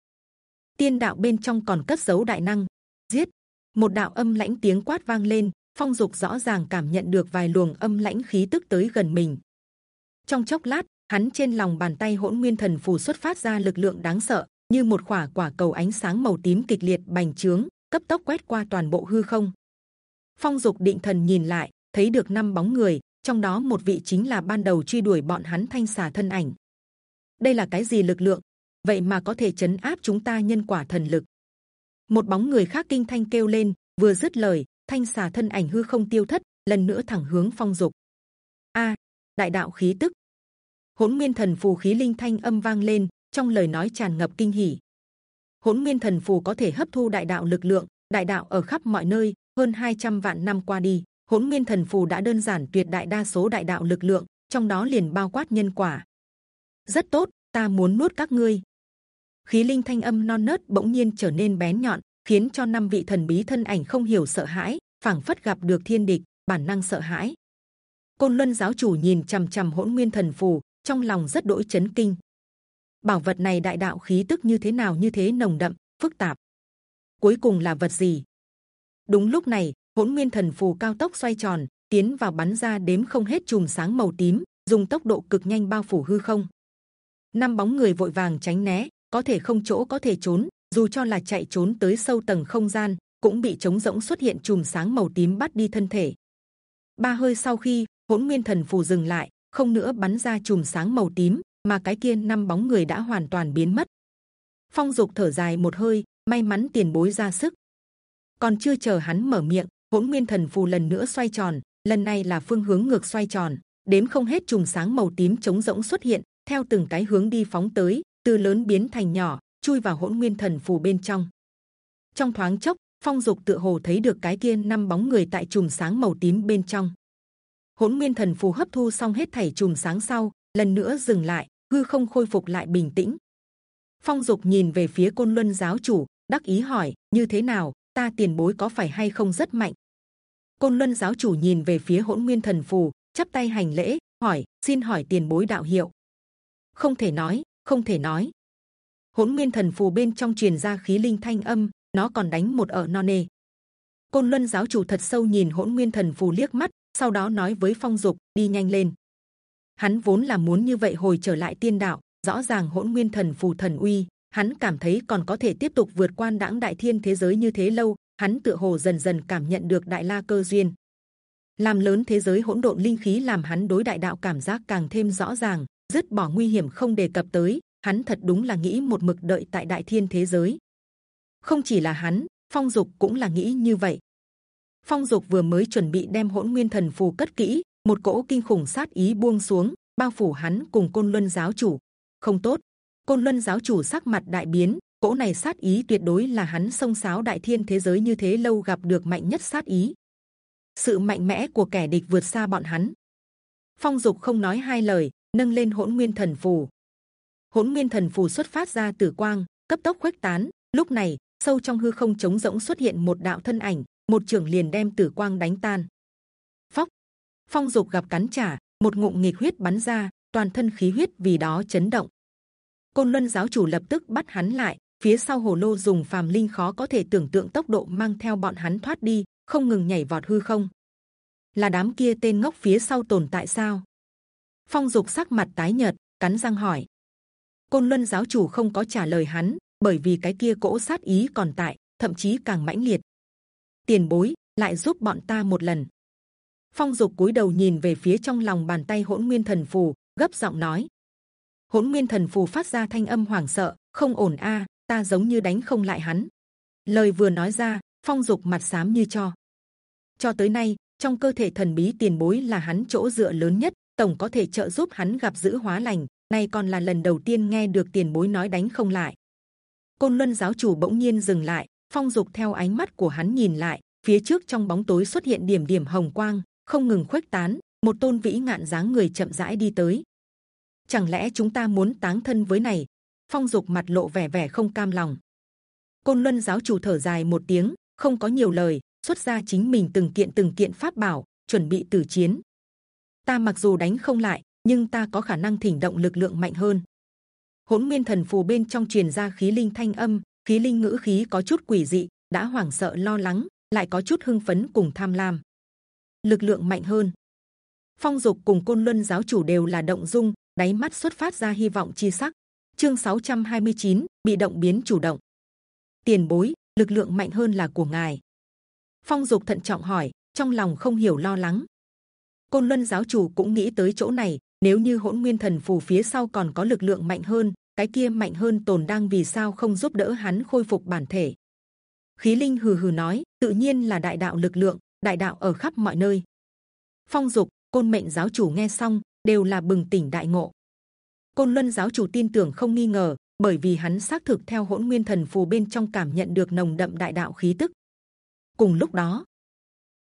Tiên đạo bên trong còn cất giấu đại năng. Giết. Một đạo âm lãnh tiếng quát vang lên, phong dục rõ ràng cảm nhận được vài luồng âm lãnh khí tức tới gần mình. Trong chốc lát hắn trên lòng bàn tay hỗn nguyên thần phù xuất phát ra lực lượng đáng sợ, như một quả quả cầu ánh sáng màu tím kịch liệt bành trướng, cấp tốc quét qua toàn bộ hư không. Phong dục định thần nhìn lại, thấy được năm bóng người, trong đó một vị chính là ban đầu truy đuổi bọn hắn thanh xà thân ảnh. Đây là cái gì lực lượng? Vậy mà có thể chấn áp chúng ta nhân quả thần lực. Một bóng người khác kinh thanh kêu lên, vừa dứt lời, thanh xà thân ảnh hư không tiêu thất, lần nữa thẳng hướng phong dục. A, đại đạo khí tức hỗn nguyên thần phù khí linh thanh âm vang lên, trong lời nói tràn ngập kinh hỉ. Hỗn nguyên thần phù có thể hấp thu đại đạo lực lượng, đại đạo ở khắp mọi nơi, hơn 200 vạn năm qua đi, hỗn nguyên thần phù đã đơn giản tuyệt đại đa số đại đạo lực lượng, trong đó liền bao quát nhân quả. Rất tốt, ta muốn nuốt các ngươi. Khí linh thanh âm non nớt bỗng nhiên trở nên bén nhọn, khiến cho năm vị thần bí thân ảnh không hiểu sợ hãi, phảng phất gặp được thiên địch, bản năng sợ hãi. Côn luân giáo chủ nhìn c h ầ m c h ầ m hỗn nguyên thần phù trong lòng rất đỗi chấn kinh. Bảo vật này đại đạo khí tức như thế nào như thế nồng đậm, phức tạp. Cuối cùng là vật gì? Đúng lúc này, hỗn nguyên thần phù cao tốc xoay tròn, tiến vào bắn ra đếm không hết chùm sáng màu tím, dùng tốc độ cực nhanh bao phủ hư không. Năm bóng người vội vàng tránh né, có thể không chỗ có thể trốn, dù cho là chạy trốn tới sâu tầng không gian, cũng bị chống rỗng xuất hiện chùm sáng màu tím bắt đi thân thể. Ba hơi sau khi, hỗn nguyên thần phù dừng lại không nữa bắn ra chùm sáng màu tím, mà cái kia năm bóng người đã hoàn toàn biến mất. Phong dục thở dài một hơi, may mắn tiền bối ra sức. Còn chưa chờ hắn mở miệng, hỗn nguyên thần phù lần nữa xoay tròn, lần này là phương hướng ngược xoay tròn, đếm không hết chùm sáng màu tím trống rỗng xuất hiện, theo từng cái hướng đi phóng tới, từ lớn biến thành nhỏ, chui vào hỗn nguyên thần phù bên trong. Trong thoáng chốc, phong dục tựa hồ thấy được cái kia năm bóng người tại chùm sáng màu tím bên trong hỗn nguyên thần phù hấp thu xong hết thảy chùm sáng sau, lần nữa dừng lại, hư không khôi phục lại bình tĩnh. Phong dục nhìn về phía côn luân giáo chủ, đắc ý hỏi, như thế nào, ta tiền bối có phải hay không rất mạnh? Côn luân giáo chủ nhìn về phía hỗn nguyên thần phù, chắp tay hành lễ, hỏi, xin hỏi tiền bối đạo hiệu. Không thể nói, không thể nói. Hỗn nguyên thần phù bên trong truyền ra khí linh thanh âm, nó còn đánh một ở non nê. Côn luân giáo chủ thật sâu nhìn hỗn nguyên thần phù liếc mắt sau đó nói với phong dục, đi nhanh lên. Hắn vốn là muốn như vậy hồi trở lại tiên đạo, rõ ràng hỗn nguyên thần phù thần uy, hắn cảm thấy còn có thể tiếp tục vượt quan đãng đại thiên thế giới như thế lâu, hắn tựa hồ dần dần cảm nhận được đại la cơ duyên. Làm lớn thế giới hỗn độn linh khí làm hắn đối đại đạo cảm giác càng thêm rõ ràng, dứt bỏ nguy hiểm không đề cập tới, hắn thật đúng là nghĩ một mực đợi tại đại thiên thế giới. Không chỉ là hắn, phong dục cũng là nghĩ như vậy phong dục vừa mới chuẩn bị đem hỗn nguyên thần phù cất kỹ, một cỗ kinh khủng sát ý buông xuống, bao phủ hắn cùng côn luân giáo chủ. Không tốt. Côn luân giáo chủ sắc mặt đại biến, cỗ này sát ý tuyệt đối là hắn sông sáo đại thiên thế giới như thế lâu gặp được mạnh nhất sát ý. Sự mạnh mẽ của kẻ địch vượt xa bọn hắn. Phong dục không nói hai lời, nâng lên hỗn nguyên thần phù. Hỗn nguyên thần phù xuất phát ra từ quang, cấp tốc khuếch tán. Lúc này, sâu trong hư không trống rỗng xuất hiện một đạo thân ảnh một trưởng liền đem tử quang đánh tan. Phóc. Phong dục gặp cắn trả, một ngụm nghịch huyết bắn ra, toàn thân khí huyết vì đó chấn động. Côn luân giáo chủ lập tức bắt hắn lại, phía sau hồ lô dùng phàm linh khó có thể tưởng tượng tốc độ mang theo bọn hắn thoát đi, không ngừng nhảy vọt hư không. Là đám kia tên ngốc phía sau tồn tại sao? Phong dục sắc mặt tái nhợt, cắn răng hỏi. Côn luân giáo chủ không có trả lời hắn, bởi vì cái kia cỗ sát ý còn tại, thậm chí càng mãnh liệt tiền bối, lại giúp bọn ta một lần. Phong dục cúi đầu nhìn về phía trong lòng bàn tay hỗn nguyên thần phù, gấp giọng nói. Hỗn nguyên thần phù phát ra thanh âm hoảng sợ, không ổn a, ta giống như đánh không lại hắn. Lời vừa nói ra, phong dục mặt xám như cho. Cho tới nay, trong cơ thể thần bí tiền bối là hắn chỗ dựa lớn nhất, tổng có thể trợ giúp hắn gặp giữ hóa lành, nay còn là lần đầu tiên nghe được tiền bối nói đánh không lại. Côn luân giáo chủ bỗng nhiên dừng lại phong dục theo ánh mắt của hắn nhìn lại, phía trước trong bóng tối xuất hiện điểm điểm hồng quang, không ngừng khuếch tán, một tôn vĩ ngạn dáng người chậm rãi đi tới. Chẳng lẽ chúng ta muốn táng thân với này? Phong dục mặt lộ vẻ vẻ không cam lòng. Côn luân giáo chủ thở dài một tiếng, không có nhiều lời, xuất ra chính mình từng kiện từng kiện pháp bảo, chuẩn bị tử chiến. Ta mặc dù đánh không lại, nhưng ta có khả năng thỉnh động lực lượng mạnh hơn. Hỗn nguyên thần phù bên trong truyền ra khí linh thanh âm khí linh ngữ khí có chút quỷ dị đã hoảng sợ lo lắng lại có chút hưng phấn cùng tham lam. Lực lượng mạnh hơn. Phong dục cùng côn luân giáo chủ đều là động dung đáy mắt xuất phát ra hy vọng chi sắc. Chương 629, bị động biến chủ động. Tiền bối lực lượng mạnh hơn là của ngài. Phong dục thận trọng hỏi trong lòng không hiểu lo lắng. Côn luân giáo chủ cũng nghĩ tới chỗ này nếu như hỗn nguyên thần phù phía sau còn có lực lượng mạnh hơn cái kia mạnh hơn tồn đang vì sao không giúp đỡ hắn khôi phục bản thể khí linh hừ hừ nói, tự nhiên là đại đạo lực lượng, đại đạo ở khắp mọi nơi phong dục, côn mệnh giáo chủ nghe xong, đều là bừng tỉnh đại ngộ côn luân giáo chủ tin tưởng không nghi ngờ, bởi vì hắn xác thực theo hỗn nguyên thần phù bên trong cảm nhận được nồng đậm đại đạo khí tức cùng lúc đó,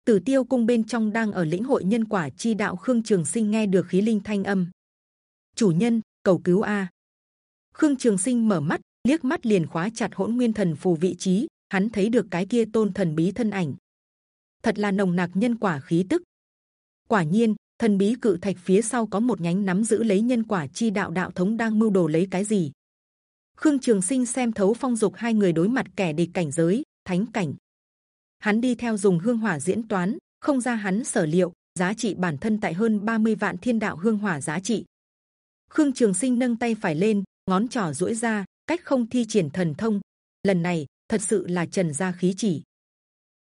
Tử Tiêu cung bên trong đang ở lĩnh hội nhân quả chi đạo Khương Trường Sinh nghe được khí linh thanh âm. Chủ nhân, cầu cứu a. Khương Trường Sinh mở mắt, liếc mắt liền khóa chặt hỗn nguyên thần phù vị trí. Hắn thấy được cái kia tôn thần bí thân ảnh, thật là nồng nặc nhân quả khí tức. Quả nhiên, thần bí cự thạch phía sau có một nhánh nắm giữ lấy nhân quả chi đạo đạo thống đang mưu đồ lấy cái gì. Khương Trường Sinh xem thấu phong dục hai người đối mặt kẻ địch cảnh giới, thánh cảnh hắn đi theo dùng hương hỏa diễn toán không ra hắn sở liệu giá trị bản thân tại hơn 30 vạn thiên đạo hương hỏa giá trị khương trường sinh nâng tay phải lên ngón trỏ duỗi ra, cách không thi triển thần thông. Lần này, thật sự là trần gia khí chỉ.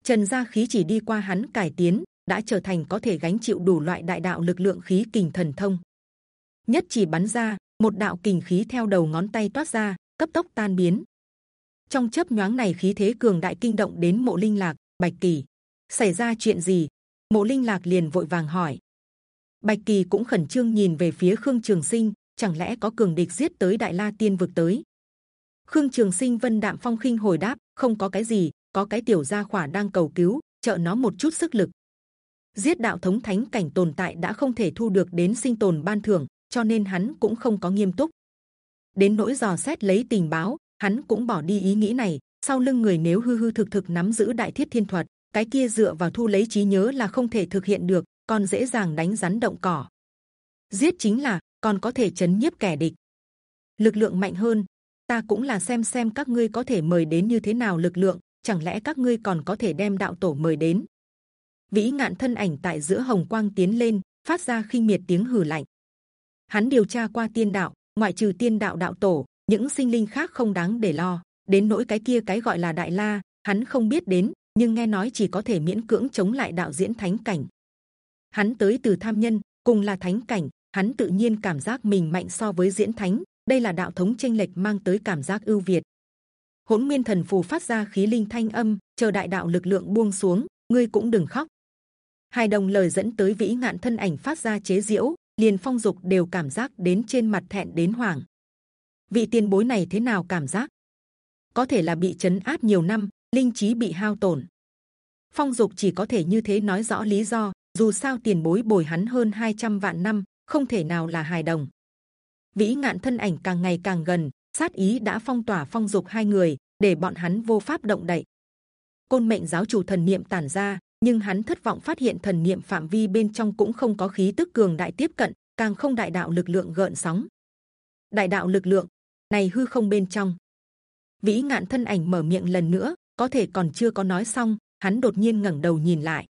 Trần gia khí chỉ đi qua hắn cải tiến, đã trở thành có thể gánh chịu đủ loại đại đạo lực lượng khí kình thần thông. Nhất chỉ bắn ra, một đạo kình khí theo đầu ngón tay toát ra, cấp tốc tan biến. Trong chớp nhoáng này khí thế cường đại kinh động đến mộ linh lạc, bạch kỳ. Xảy ra chuyện gì? Mộ linh lạc liền vội vàng hỏi. Bạch kỳ cũng khẩn trương nhìn về phía khương trường sinh chẳng lẽ có cường địch giết tới đại la tiên vực tới? Khương trường sinh, vân đạm phong khinh hồi đáp, không có cái gì, có cái tiểu gia khỏa đang cầu cứu, trợ nó một chút sức lực. Giết đạo thống thánh cảnh tồn tại đã không thể thu được đến sinh tồn ban thưởng, cho nên hắn cũng không có nghiêm túc. Đến nỗi dò xét lấy tình báo, hắn cũng bỏ đi ý nghĩ này, sau lưng người nếu hư hư thực thực nắm giữ đại thiết thiên thuật, cái kia dựa vào thu lấy trí nhớ là không thể thực hiện được, còn dễ dàng đánh rắn động cỏ. Giết chính là còn có thể chấn nhiếp kẻ địch. Lực lượng mạnh hơn, ta cũng là xem xem các ngươi có thể mời đến như thế nào lực lượng, chẳng lẽ các ngươi còn có thể đem đạo tổ mời đến? Vĩ ngạn thân ảnh tại giữa hồng quang tiến lên, phát ra khinh miệt tiếng hừ lạnh. Hắn điều tra qua tiên đạo, ngoại trừ tiên đạo đạo tổ, những sinh linh khác không đáng để lo. Đến nỗi cái kia cái gọi là đại la, hắn không biết đến, nhưng nghe nói chỉ có thể miễn cưỡng chống lại đạo diễn thánh cảnh. Hắn tới từ tham nhân, cùng là thánh cảnh hắn tự nhiên cảm giác mình mạnh so với diễn thánh đây là đạo thống tranh lệch mang tới cảm giác ưu việt hỗn nguyên thần phù phát ra khí linh thanh âm chờ đại đạo lực lượng buông xuống ngươi cũng đừng khóc hai đồng lời dẫn tới vĩ ngạn thân ảnh phát ra chế diễu liền phong dục đều cảm giác đến trên mặt thẹn đến hoảng vị tiền bối này thế nào cảm giác có thể là bị chấn áp nhiều năm, linh trí bị hao tổn. Phong Dục chỉ có thể như thế nói rõ lý do. Dù sao tiền bối bồi hắn hơn 200 vạn năm, không thể nào là hài đồng. Vĩ ngạn thân ảnh càng ngày càng gần, sát ý đã phong tỏa Phong Dục hai người, để bọn hắn vô pháp động đậy. Côn mệnh giáo chủ thần niệm tản ra, nhưng hắn thất vọng phát hiện thần niệm phạm vi bên trong cũng không có khí tức cường đại tiếp cận, càng không đại đạo lực lượng gợn sóng. Đại đạo lực lượng này hư không bên trong vĩ ngạn thân ảnh mở miệng lần nữa có thể còn chưa có nói xong hắn đột nhiên ngẩng đầu nhìn lại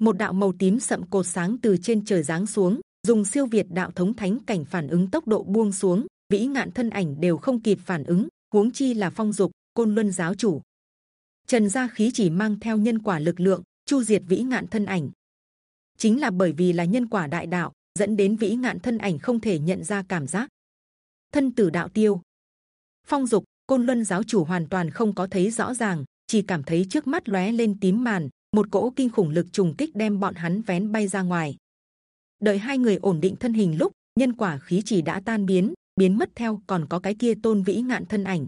một đạo màu tím sậm cột sáng từ trên trời giáng xuống dùng siêu việt đạo thống thánh cảnh phản ứng tốc độ buông xuống, vĩ ngạn thân ảnh đều không kịp phản ứng, huống chi là phong dục, côn luân giáo chủ. Trần gia khí chỉ mang theo nhân quả lực lượng, chu diệt vĩ ngạn thân ảnh. Chính là bởi vì là nhân quả đại đạo, dẫn đến vĩ ngạn thân ảnh không thể nhận ra cảm giác. Thân tử đạo tiêu. Phong dục, côn luân giáo chủ hoàn toàn không có thấy rõ ràng, chỉ cảm thấy trước mắt lóe lên tím màn, một cỗ kinh khủng lực trùng kích đem bọn hắn vén bay ra ngoài đợi hai người ổn định thân hình lúc, nhân quả khí chỉ đã tan biến biến mất theo, còn có cái kia tôn vĩ ngạn thân ảnh.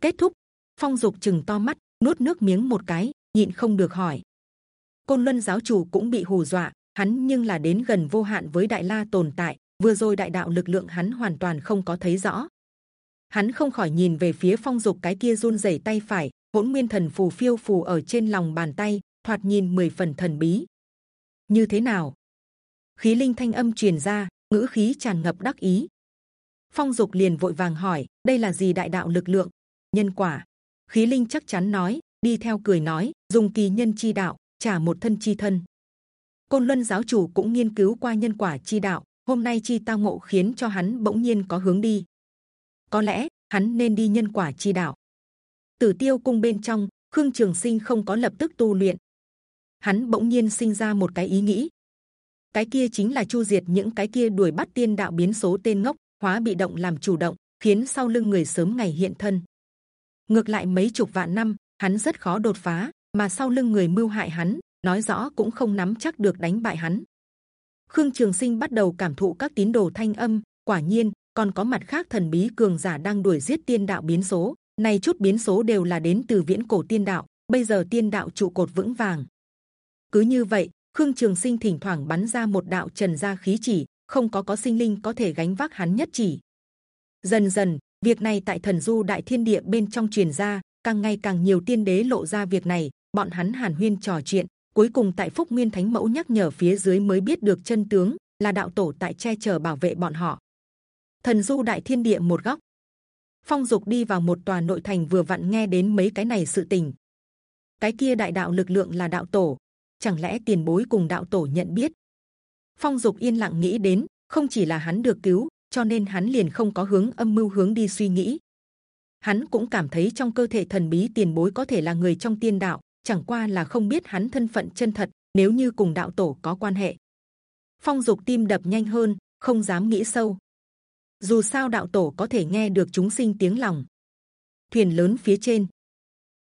Kết thúc. Phong dục chừng to mắt, nuốt nước miếng một cái, nhịn không được hỏi. Côn luân giáo chủ cũng bị hù dọa, hắn nhưng là đến gần vô hạn với đại la tồn tại, vừa rồi đại đạo lực lượng hắn hoàn toàn không có thấy rõ. Hắn không khỏi nhìn về phía phong dục cái kia run rẩy tay phải, hỗn nguyên thần phù phiêu phù ở trên lòng bàn tay, thoạt nhìn mười phần thần bí. Như thế nào? Khí linh thanh âm truyền ra, ngữ khí tràn ngập đắc ý. Phong dục liền vội vàng hỏi, đây là gì đại đạo lực lượng? Nhân quả. Khí linh chắc chắn nói, đi theo cười nói, dùng kỳ nhân chi đạo, trả một thân chi thân. Côn luân giáo chủ cũng nghiên cứu qua nhân quả chi đạo, hôm nay chi tao ngộ khiến cho hắn bỗng nhiên có hướng đi. Có lẽ, hắn nên đi nhân quả chi đạo. Tử tiêu cung bên trong, khương trường sinh không có lập tức tu luyện. Hắn bỗng nhiên sinh ra một cái ý nghĩ cái kia chính là chu diệt, những cái kia đuổi bắt tiên đạo biến số tên ngốc, hóa bị động làm chủ động, khiến sau lưng người sớm ngày hiện thân. Ngược lại mấy chục vạn năm, hắn rất khó đột phá, mà sau lưng người mưu hại hắn, nói rõ cũng không nắm chắc được đánh bại hắn. Khương trường sinh bắt đầu cảm thụ các tín đồ thanh âm, quả nhiên, còn có mặt khác thần bí cường giả đang đuổi giết tiên đạo biến số này chút biến số đều là đến từ viễn cổ tiên đạo, bây giờ tiên đạo trụ cột vững vàng. Cứ như vậy khương trường sinh thỉnh thoảng bắn ra một đạo trần gia khí chỉ, không có có sinh linh có thể gánh vác hắn nhất chỉ. Dần dần, việc này tại thần du đại thiên địa bên trong truyền ra, càng ngày càng nhiều tiên đế lộ ra việc này, bọn hắn hàn huyên trò chuyện, cuối cùng tại phúc nguyên thánh mẫu nhắc nhở phía dưới mới biết được chân tướng, là đạo tổ tại che chở bảo vệ bọn họ. Thần du đại thiên địa một góc. Phong dục đi vào một tòa nội thành vừa vặn nghe đến mấy cái này sự tình. Cái kia đại đạo lực lượng là đạo tổ chẳng lẽ tiền bối cùng đạo tổ nhận biết? Phong dục yên lặng nghĩ đến, không chỉ là hắn được cứu, cho nên hắn liền không có hướng âm mưu hướng đi suy nghĩ. Hắn cũng cảm thấy trong cơ thể thần bí tiền bối có thể là người trong tiên đạo, chẳng qua là không biết hắn thân phận chân thật, nếu như cùng đạo tổ có quan hệ. Phong dục tim đập nhanh hơn, không dám nghĩ sâu. Dù sao đạo tổ có thể nghe được chúng sinh tiếng lòng. Thuyền lớn phía trên.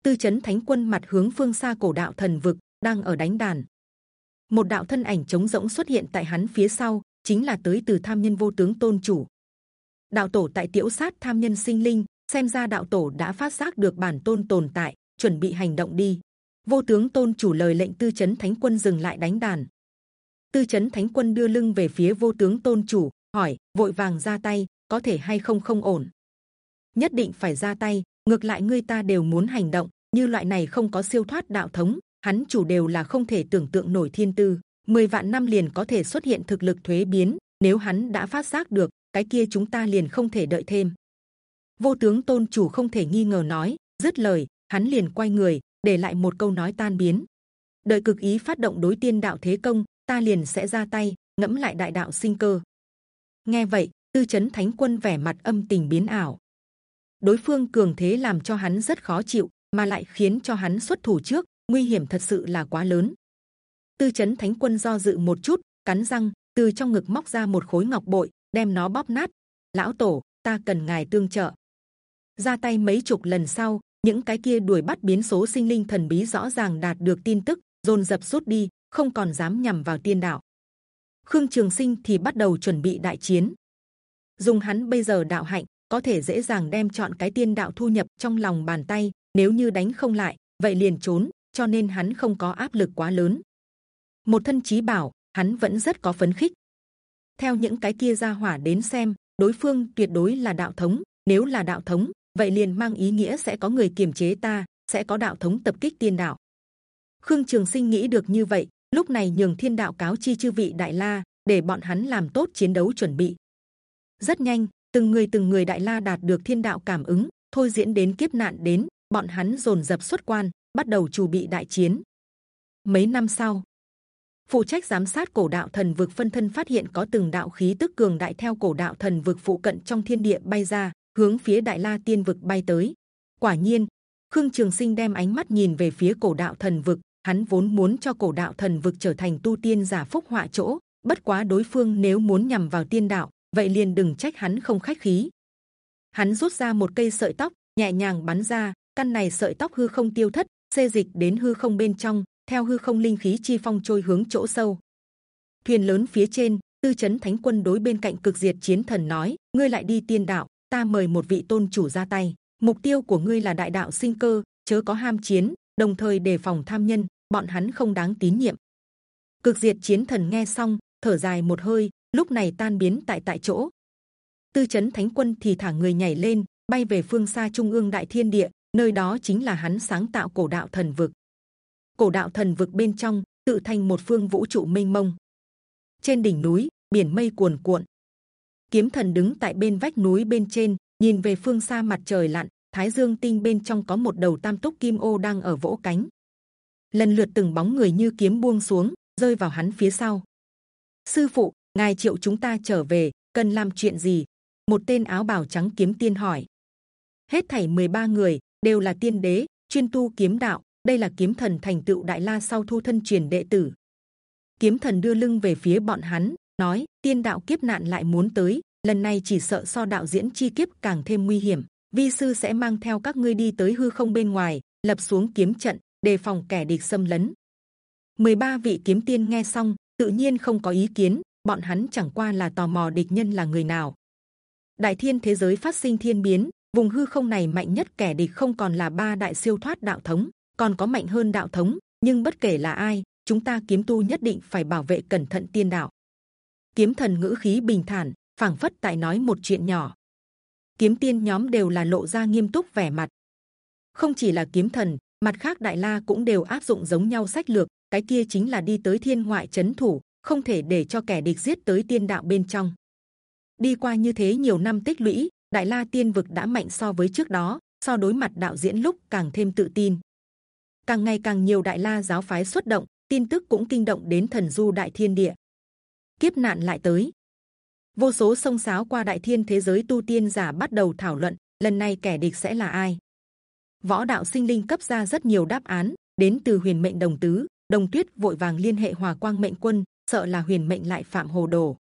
Tư chấn thánh quân mặt hướng phương xa cổ đạo thần vực đang ở đánh đàn. Một đạo thân ảnh trống rỗng xuất hiện tại hắn phía sau, chính là tới từ tham nhân vô tướng tôn chủ. Đạo tổ tại tiểu sát tham nhân sinh linh, xem ra đạo tổ đã phát giác được bản tôn tồn tại, chuẩn bị hành động đi. Vô tướng tôn chủ lời lệnh tư chấn thánh quân dừng lại đánh đàn. Tư chấn thánh quân đưa lưng về phía vô tướng tôn chủ, hỏi, vội vàng ra tay, có thể hay không không ổn? Nhất định phải ra tay, ngược lại ngươi ta đều muốn hành động, như loại này không có siêu thoát đạo thống hắn chủ đều là không thể tưởng tượng nổi thiên tư. Mười vạn năm liền có thể xuất hiện thực lực thuế biến. Nếu hắn đã phát giác được, cái kia chúng ta liền không thể đợi thêm. Vô tướng tôn chủ không thể nghi ngờ nói, dứt lời, hắn liền quay người, để lại một câu nói tan biến. Đợi cực ý phát động đối tiên đạo thế công, ta liền sẽ ra tay, ngẫm lại đại đạo sinh cơ. Nghe vậy, tư chấn thánh quân vẻ mặt âm tình biến ảo. Đối phương cường thế làm cho hắn rất khó chịu, mà lại khiến cho hắn xuất thủ trước nguy hiểm thật sự là quá lớn. Tư chấn thánh quân do dự một chút, cắn răng, từ trong ngực móc ra một khối ngọc bội, đem nó bóp nát. Lão tổ, ta cần ngài tương trợ. Ra tay mấy chục lần sau, những cái kia đuổi bắt biến số sinh linh thần bí rõ ràng đạt được tin tức, dồn dập rút đi, không còn dám nhằm vào tiên đạo. Khương trường sinh thì bắt đầu chuẩn bị đại chiến. Dùng hắn bây giờ đạo hạnh, có thể dễ dàng đem chọn cái tiên đạo thu nhập trong lòng bàn tay, nếu như đánh không lại, vậy liền trốn cho nên hắn không có áp lực quá lớn. Một thân trí bảo, hắn vẫn rất có phấn khích. Theo những cái kia ra hỏa đến xem, đối phương tuyệt đối là đạo thống. Nếu là đạo thống, vậy liền mang ý nghĩa sẽ có người kiềm chế ta, sẽ có đạo thống tập kích tiên đạo. Khương trường sinh nghĩ được như vậy, lúc này nhường thiên đạo cáo chi chư vị đại la, để bọn hắn làm tốt chiến đấu chuẩn bị. Rất nhanh, từng người từng người đại la đạt được thiên đạo cảm ứng, thôi diễn đến kiếp nạn đến, bọn hắn dồn dập xuất quan bắt đầu chuẩn bị đại chiến. Mấy năm sau, phụ trách giám sát cổ đạo thần vực phân thân phát hiện có từng đạo khí tức cường đại theo cổ đạo thần vực phụ cận trong thiên địa bay ra, hướng phía đại la tiên vực bay tới. Quả nhiên, khương trường sinh đem ánh mắt nhìn về phía cổ đạo thần vực. Hắn vốn muốn cho cổ đạo thần vực trở thành tu tiên giả phúc họa chỗ, bất quá đối phương nếu muốn nhằm vào tiên đạo, vậy liền đừng trách hắn không khách khí. Hắn rút ra một cây sợi tóc, nhẹ nhàng bắn ra, căn này sợi tóc hư không tiêu thất xê dịch đến hư không bên trong, theo hư không linh khí chi phong trôi hướng chỗ sâu. Thuyền lớn phía trên, tư chấn thánh quân đối bên cạnh cực diệt chiến thần nói, ngươi lại đi tiên đạo, ta mời một vị tôn chủ ra tay. Mục tiêu của ngươi là đại đạo sinh cơ, chớ có ham chiến, đồng thời đề phòng tham nhân, bọn hắn không đáng tín nhiệm. Cực diệt chiến thần nghe xong, thở dài một hơi, lúc này tan biến tại tại chỗ. Tư chấn thánh quân thì thả người nhảy lên, bay về phương xa trung ương đại thiên địa nơi đó chính là hắn sáng tạo cổ đạo thần vực. Cổ đạo thần vực bên trong, tự thành một phương vũ trụ mênh mông. Trên đỉnh núi, biển mây cuồn cuộn. Kiếm thần đứng tại bên vách núi bên trên, nhìn về phương xa mặt trời lặn, thái dương tinh bên trong có một đầu tam túc kim ô đang ở vỗ cánh. Lần lượt từng bóng người như kiếm buông xuống, rơi vào hắn phía sau. Sư phụ, ngài triệu chúng ta trở về, cần làm chuyện gì? Một tên áo bào trắng kiếm tiên hỏi. Hết thảy 13 người đều là tiên đế, chuyên tu kiếm đạo. Đây là kiếm thần thành tựu đại la sau thu thân truyền đệ tử. Kiếm thần đưa lưng về phía bọn hắn, nói, tiên đạo kiếp nạn lại muốn tới, lần này chỉ sợ so đạo diễn chi kiếp càng thêm nguy hiểm. Vi sư sẽ mang theo các ngươi đi tới hư không bên ngoài, lập xuống kiếm trận, đề phòng kẻ địch xâm lấn. 13 vị kiếm tiên nghe xong, tự nhiên không có ý kiến, bọn hắn chẳng qua là tò mò địch nhân là người nào. Đại thiên thế giới phát sinh thiên biến vùng hư không này mạnh nhất kẻ địch không còn là ba đại siêu thoát đạo thống, còn có mạnh hơn đạo thống, nhưng bất kể là ai, chúng ta kiếm tu nhất định phải bảo vệ cẩn thận tiên đạo. Kiếm thần ngữ khí bình thản, phảng phất tại nói một chuyện nhỏ. Kiếm tiên nhóm đều là lộ ra nghiêm túc vẻ mặt. Không chỉ là kiếm thần, mặt khác đại la cũng đều áp dụng giống nhau sách lược, cái kia chính là đi tới thiên ngoại chấn thủ, không thể để cho kẻ địch giết tới tiên đạo bên trong. Đi qua như thế nhiều năm tích lũy đại la tiên vực đã mạnh so với trước đó, so đối mặt đạo diễn lúc càng thêm tự tin. Càng ngày càng nhiều đại la giáo phái xuất động, tin tức cũng kinh động đến thần du đại thiên địa. Kiếp nạn lại tới. Vô số sông sáo qua đại thiên thế giới tu tiên giả bắt đầu thảo luận, lần này kẻ địch sẽ là ai? Võ đạo sinh linh cấp ra rất nhiều đáp án, đến từ huyền mệnh đồng tứ, đồng tuyết vội vàng liên hệ hòa quang mệnh quân, sợ là huyền mệnh lại phạm hồ đồ.